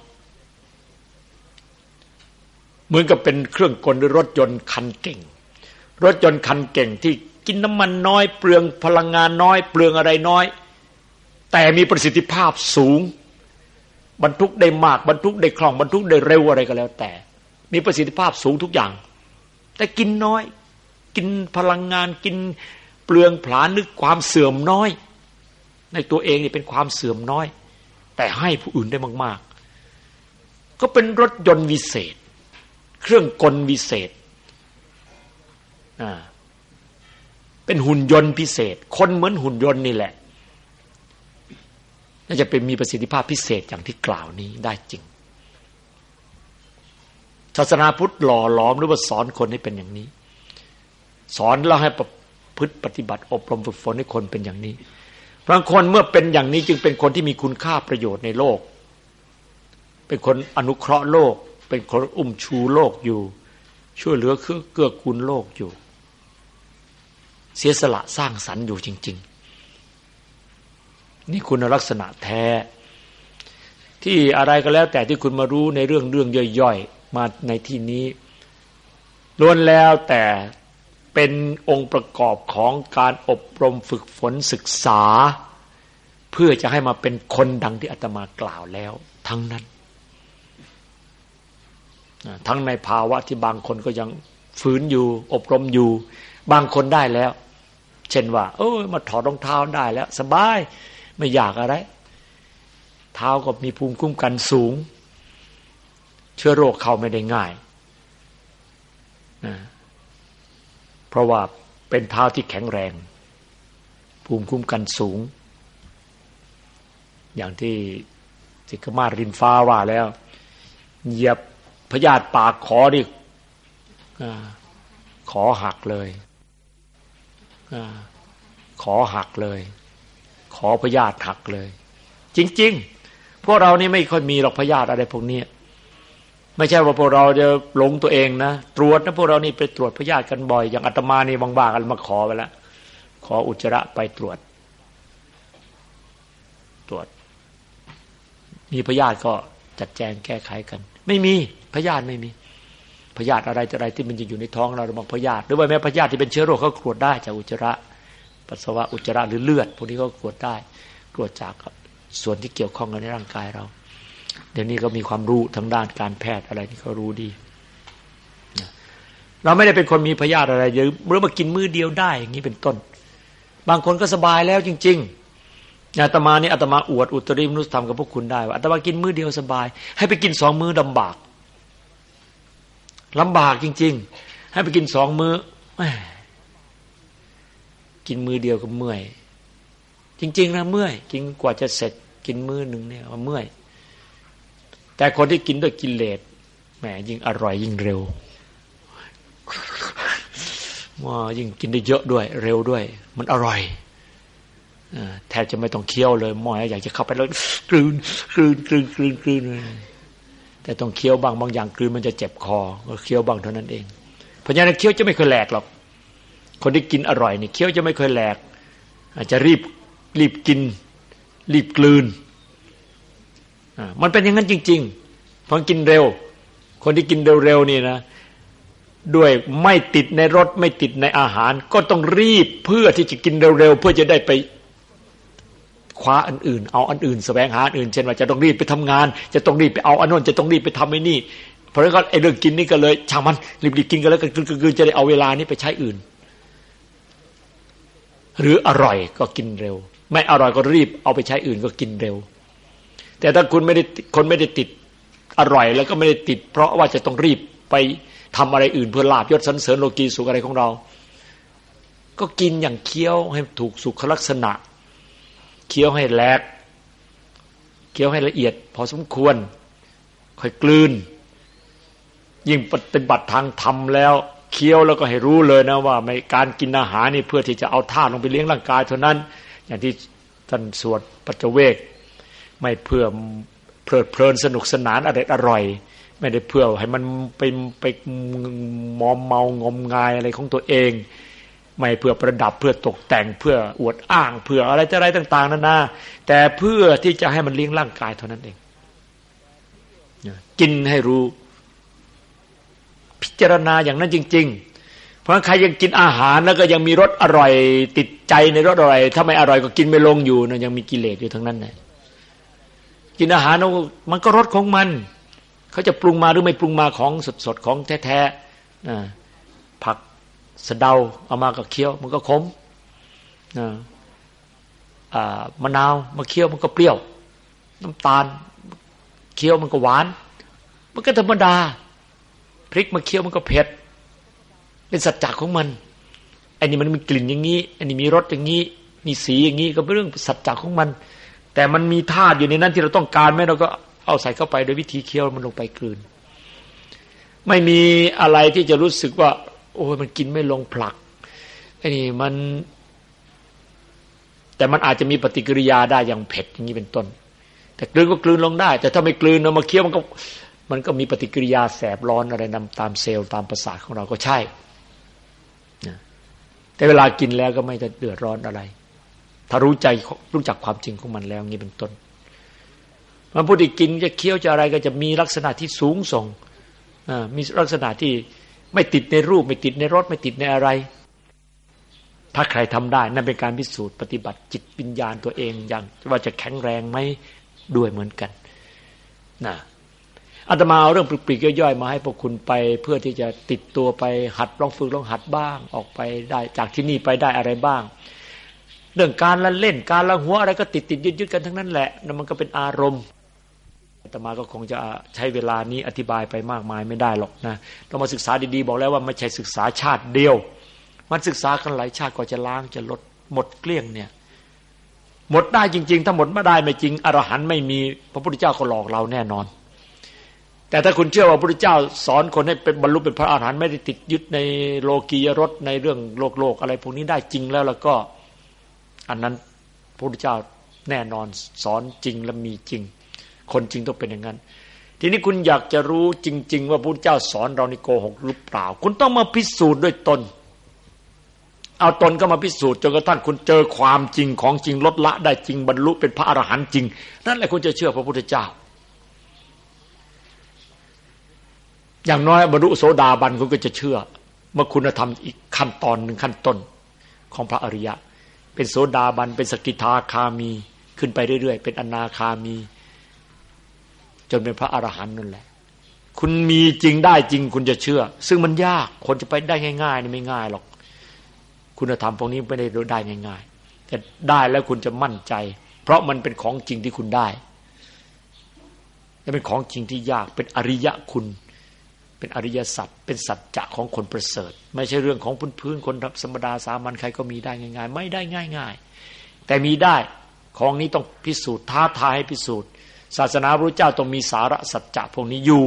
เหมือนกับเป็นเครื่องกลหรือรถยนต์คันเก่ง รถยนต์คันเก่งที่กินน้ำมันน้อย เปลืองพลังงานน้อย เปลืองอะไรน้อย แต่มีประสิทธิภาพสูง บรรทุกได้มาก บรรทุกได้คล่องบรรทุกได้เร็วอะไรก็แล้ว แต่ มีประสิทธิภาพสูงทุกอย่าง แต่กินน้อย กินพลังงานกินเปลืองผลานึกความเสื่อมน้อย ในตัวเองนี่เป็นความเสื่อมน้อย แต่ให้ผู้อื่นได้มาก ๆ ก็เป็นรถยนต์วิเศษ เครื่องกลวิเศษเป็นหุ่นยนต์พิเศษ คนเหมือนหุ่นยนต์นี่แหละ น่าจะเป็นมีประสิทธิภาพพิเศษอย่างที่กล่าวนี้ได้จริง ศาสนาพุทธหล่อหลอมหรือว่าสอนคนให้เป็นอย่างนี้ สอนแล้วให้ประพฤติปฏิบัติอบรมฝึกฝนให้คนเป็นอย่างนี้บางคนเมื่อเป็นอย่างนี้จึงเป็นคนที่มีคุณค่าประโยชน์ในโลก เป็นคนอนุเคราะห์โลก เป็นคนอุ้มชูโลกอยู่ ช่วยเหลือเกื้อกูลโลกอยู่ เสียสละสร้างสรรค์อยู่จริง ๆ นี่คุณลักษณะแท้ ที่อะไรก็แล้ว แต่ที่คุณมารู้ในเรื่องเรื่องย่อยๆ มาในที่นี้ล้วนแล้วแต่เป็นองค์ประกอบของการอบรมฝึกฝนศึกษา เพื่อจะให้มาเป็นคนดังที่อาตมากล่าวแล้ว ทั้งนั้นทั้งในภาวะที่บางคนก็ยังฝืนอยู่ อบรมอยู่ บางคนได้แล้ว เช่นว่า เออมาถอดรองเท้าได้แล้ว สบาย ไม่อยากอะไร เท้าก็มีภูมิคุ้มกันสูง เชื้อโรคเข้าไม่ได้ง่ายนะเพราะว่าเป็นเท้าที่แข็งแรง ภูมิคุ้มกันสูง อย่างที่สิกมารินฟ้าว่าแล้วเหยียบพยาธิปากขอดิขอหักเลยขอหักเลย ขอพยาธิหักเลย จริง ๆ พวกเรานี่ไม่ค่อยมีหรอกพยาธิอะไรพวกนี้ไม่ใช่ว่าพวกเราจะหลงตัวเองนะตรวจนะพวกเรานี่ไปตรวจพยาธิกันบ่อย อย่างอาตมานี่บางๆกันมาขอไปแล้วขออุจจาระไปตรวจ ตรวจ มีพยาธิก็จัดแจงแก้ไขกัน ไม่มีพยาธิไม่มีพยาธิอะไรจะอะไรที่มันจะอยู่ในท้องเราหรือบางพยาธิหรือว่าแม้พยาธิที่เป็นเชื้อโรคเขาตรวจได้จากอุจจาระ ปัสสาวะอุจจาระหรือเลือดพวกนี้ก็ตรวจได้ตรวจจากส่วนที่เกี่ยวข้องกันในร่างกายเรา เดี๋ยวนี้ก็มีความรู้ทางด้านการแพทย์อะไรนี่เขารู้ดีเราไม่ได้เป็นคนมีพยาธิอะไรเยอะหรือมากินมื้อเดียวได้อย่างนี้เป็นต้น บางคนก็สบายแล้วจริงๆอาตมานี่อาตมาอวดอุตริมนุสธรรมกับพวกคุณได้ว่าอาตมากินมื้อเดียวสบาย ให้ไปกินสองมื้อลาบากลำบากจริง ๆ ให้ไปกินสองมื้อ กินมือเดียวก็เมื่อย จริง ๆ นะเมื่อย กินกว่าจะเสร็จ กินมือหนึ่งเนี่ยเมื่อย แต่คนที่กินด้วยกินเลสแหมยิ่งอร่อยยิ่งเร็วว่ายิ่งกินได้เยอะด้วย เร็วด้วย มันอร่อยแทบจะไม่ต้องเคี้ยวเลยมอยอยากจะเข้าไปแล้วกลืนกลืนกลืนกลืนกลืนแต่ต้องเคี้ยวบางบางอย่างกลืนมันจะเจ็บคอก็เคี้ยวบางเท่านั้นเองเพราะฉะนั้นเคี้ยวจะไม่เคยแหลกหรอก คนที่กินอร่อยนี่เคี้ยวจะไม่เคยแหลก อาจจะรีบรีบกิน รีบกลืนมันเป็นอย่างนั้นจริงๆพราะกินเร็ว คนที่กินเร็วๆนี่นะ ด้วยไม่ติดในรถไม่ติดในอาหาร ก็ต้องรีบเพื่อที่จะกินเร็วๆเพื่อจะได้ไปคว้าอันอื่น เอาอันอื่นแสวงหาอันอื่น เช่นว่าจะต้องรีบไปทำงาน จะต้องรีบไปเอาอันนั้นจะต้องรีบไปทำไอ้นี่ เพราะฉะนั้นไอ้เรื่องกินนี่ก็เลยช่างมันรีบๆกินกันแล้วก็คือจะได้เอาเวลานี้ไปใช้อื่น หรืออร่อยก็กินเร็ว ไม่อร่อยก็รีบเอาไปใช้อื่นก็กินเร็ว แต่ถ้าคุณไม่ได้คนไม่ได้ติดอร่อยแล้วก็ไม่ได้ติด เพราะว่าจะต้องรีบไปทำอะไรอื่นเพื่อลาบยศสันเสริญโลกีสุขอะไรของเรา ก็กินอย่างเคี้ยวให้ถูกสุขลักษณะ เคี้ยวให้แหลกเคี้ยวให้ละเอียด พอสมควร ค่อยกลืน ยิ่งปฏิบัติทางธรรมแล้ว เคี้ยวแล้วก็ให้รู้เลยนะว่าไม่การกินอาหารนี่เพื่อที่จะเอาธาตุลงไปเลี้ยงร่างกายเท่านั้น อย่างที่ท่านสวดปัจเจเวกไม่เพื่อเพลิดเพลินสนุกสนานอร่อยอร่อย ไม่ได้เพื่อให้มันไปไปมอมเมางมงายอะไรของตัวเอง ไม่เพื่อประดับเพื่อตกแต่งเพื่ออวดอ้าง เพื่ออะไรจะอะไรต่าง ๆนั่นนะแต่เพื่อที่จะให้มันเลี้ยงร่างกายเท่านั้นเองกินให้รู้ พิจารณาอย่างนั้นจริง ๆ เพราะใครยังกินอาหารแล้วก็ยังมีรสอร่อยติดใจในรสอร่อย ถ้าไม่อร่อยก็กินไม่ลงอยู่นะยังมีกิเลสอยู่ทั้งนั้นนะกินอาหารมันก็รสของมัน เขาจะปรุงมาหรือไม่ปรุงมาของสดๆของแท้ๆผักสะเดาเอามากับเคี้ยว มันก็ขมนะมะนาวมาเคี้ยวมันก็เปรี้ยว น้ำตาลเคี้ยวมันก็หวาน มันก็ธรรมดา พริกมาเคี้ยวมันก็เผ็ดเป็นสัจจะของมันอันนี้มันมีกลิ่นอย่างนี้ อันนี้มีรสอย่างนี้ มีสีอย่างนี้ก็เป็นเรื่องสัจจะของมัน แต่มันมีธาตุอยู่ในนั้นที่เราต้องการไหมเราก็เอาใส่เข้าไปโดยวิธีเคี้ยวมันลงไปกลืน ไม่มีอะไรที่จะรู้สึกว่า โอ้ยมันกินไม่ลงผลักอ้นี่มัน แต่มันอาจจะมีปฏิกิริยาได้อย่างเผ็ดอย่างนี้เป็นต้น แต่กลืนก็กลืนลงได้ แต่ถ้าไม่กลืนเอามาเคี้ยวมันก็ มันก็มีปฏิกิริยาแสบร้อนอะไรนำตามเซลล์ตามประสาทของเราก็ใช่แต่เวลากินแล้วก็ไม่จะเดือดร้อนอะไร ถ้ารู้ใจรู้จักความจริงของมันแล้วนี้เป็นต้นมันพูดอีกกินจะเคี้ยวจะอะไรก็จะมีลักษณะที่สูงส่งมีลักษณะที่ไม่ติดในรูป ไม่ติดในรถไม่ติดในอะไร ถ้าใครทำได้นั่นเป็นการพิสูจน์ปฏิบัติจิตวิญญาณตัวเองอย่างว่าจะแข็งแรงไหมด้วยเหมือนกันนะ อาตมาเอาเรื่องปลีกๆย่อยๆ มาให้พวกคุณไป เพื่อที่จะติดตัวไปหัดลองฝึกลองหัดบ้าง ออกไปได้จากที่นี่ไปได้อะไรบ้าง เรื่องการละเล่นการละหัวอะไรก็ติดติดยึดยึดกันทั้งนั้นแหละนั่นมันก็เป็นอารมณ์อาตมาก็คงจะใช้เวลานี้อธิบายไปมากมายไม่ได้หรอกนะต้องมาศึกษาดีๆ บอกแล้วว่าไม่ใช่ศึกษาชาติเดียว มันศึกษากันหลายชาติก็จะล้างจะลดหมดเกลี้ยงเนี่ยหมดได้จริง ๆ ถ้าหมดไม่ได้ไม่จริงอรหันต์ไม่มีพระพุทธเจ้าก็หลอกเราแน่นอน แต่ถ้าคุณเชื่อว่าพระพุทธเจ้าสอนคนให้เป็นบรรลุเป็นพระอรหันต์ไม่ได้ติดยึดในโลกียรสในเรื่องโลกโลกอะไรพวกนี้ได้จริงแล้วแล้วก็ อันนั้นพระพุทธเจ้าแน่นอนสอนจริงและมีจริง คนจริงต้องเป็นอย่างนั้น ทีนี้คุณอยากจะรู้จริง ๆ ว่าพระพุทธเจ้าสอนเราในโกหกหรือเปล่า คุณต้องมาพิสูจน์ด้วยตน เอาตนก็มาพิสูจน์จนกระทั่งคุณเจอความจริงของจริงลดละได้จริงบรรลุเป็นพระอรหันต์จริง นั่นแหละคุณจะเชื่อพระพุทธเจ้า อย่างน้อยบรรลุโสดาบันคุณก็จะเชื่อเมื่อคุณธรรมอีกขั้นตอนหนึ่งขั้นต้นของพระอริยะ เป็นโสดาบันเป็นสกิทาคามีขึ้นไปเรื่อยๆ เป็นอนาคามี จนเป็นพระอรหันต์นั่นแหละ คุณมีจริงได้จริงคุณจะเชื่อ ซึ่งมันยากคนจะไปได้ง่ายๆนี่ไม่ง่ายหรอก คุณธรรมพวกนี้ไม่ได้ได้ง่าย ๆ แต่ได้แล้วคุณจะมั่นใจ เพราะมันเป็นของจริงที่คุณได้และเป็นของจริงที่ยากเป็นอริยะคุณ เป็นอริยสัจเป็นสัจจะของคนประเสริฐ ไม่ใช่เรื่องของพื้นๆคนธรรมดาสามัญใครก็มีได้ง่าย ๆ ไม่ได้ง่าย ๆ แต่มีได้ของนี้ต้องพิสูจน์ท้าทายให้พิสูจน์ ศาสนาพระเจ้าต้องมีสาระสัจจะพวกนี้อยู่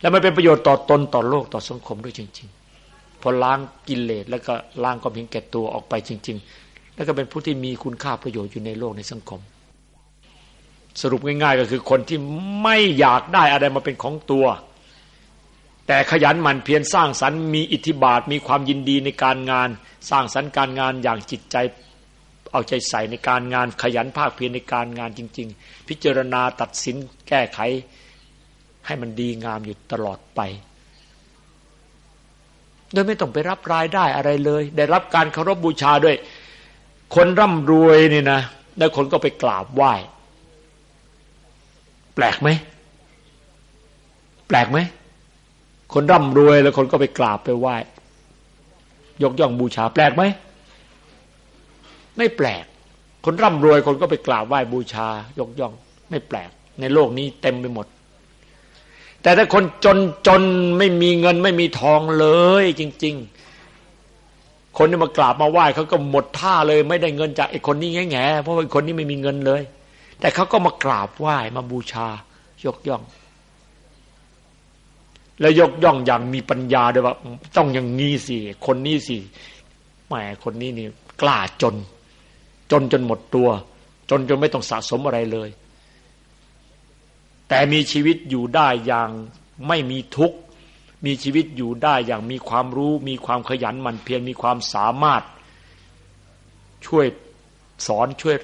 และมันเป็นประโยชน์ต่อตนต่อโลกต่อสังคมด้วยจริง ๆ พอล้างกิเลสแล้วก็ล้างความเห็นแก่ตัวออกไปจริง ๆ แล้วก็เป็นผู้ที่มีคุณค่าประโยชน์อยู่ในโลกในสังคมสรุปง่ายๆ ก็คือคนที่ไม่อยากได้อะไรมาเป็นของตัว แต่ขยันหมั่นเพียรสร้างสรรค์มีอิทธิบาทมีความยินดีในการงาน สร้างสรรค์การงานอย่างจิตใจเอาใจใส่ในการงานขยันภาคเพียรในการงานจริง ๆ พิจารณาตัดสินแก้ไข ให้มันดีงามอยู่ตลอดไป โดยไม่ต้องไปรับรายได้อะไรเลย ได้รับการเคารพบบูชาด้วย คนร่ำรวยนี่นะแล้วคนก็ไปกราบไหว้ แปลกไหมแปลกไหม คนร่ำรวยแล้วคนก็ไปกราบไปไหว้ ยกย่องบูชาแปลกไหมไม่แปลก คนร่ำรวยคนก็ไปกราบไหว้บูชา ยกย่อง ไม่แปลก ในโลกนี้เต็มไปหมด แต่ถ้าคนจนจนไม่มีเงินไม่มีทองเลย จริง ๆ คนที่มากราบมาไหว้เขาก็หมดท่าเลย ไม่ได้เงินจากไอ้คนนี้แง่ๆเพราะว่าคนนี้ไม่มีเงินเลย แต่เขาก็มากราบไหว้มาบูชายกย่อง แล้วยกย่องอย่างมีปัญญาด้วยว่าต้องอย่างนี้สิคนนี้สิแหมคนนี้นี่กล้าจน จนจนหมดตัว จนจนไม่ต้องสะสมอะไรเลย แต่มีชีวิตอยู่ได้อย่างไม่มีทุกข์ มีชีวิตอยู่ได้อย่างมีความรู้ มีความขยันหมั่นเพียรมีความสามารถ ช่วยสอนช่วย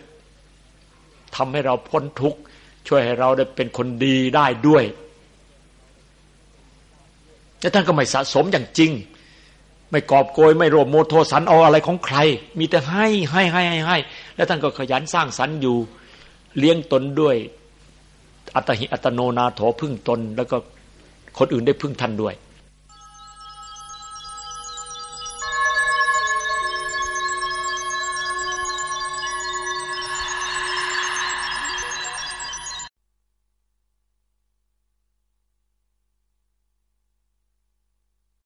ทำให้เราพ้นทุกข์ ช่วยให้เราได้เป็นคนดีได้ด้วย แล้วท่านก็ไม่สะสมอย่างจริง ไม่กอบโกยไม่รวมโมโทสันเอาอะไรของใคร มีแต่ให้ให้ให้ให้ให้ แล้วท่านก็ขยันสร้างสรรค์อยู่ เลี้ยงตนด้วย อัตหิอัตโนนาโถพึ่งตน แล้วก็คนอื่นได้พึ่งท่านด้วย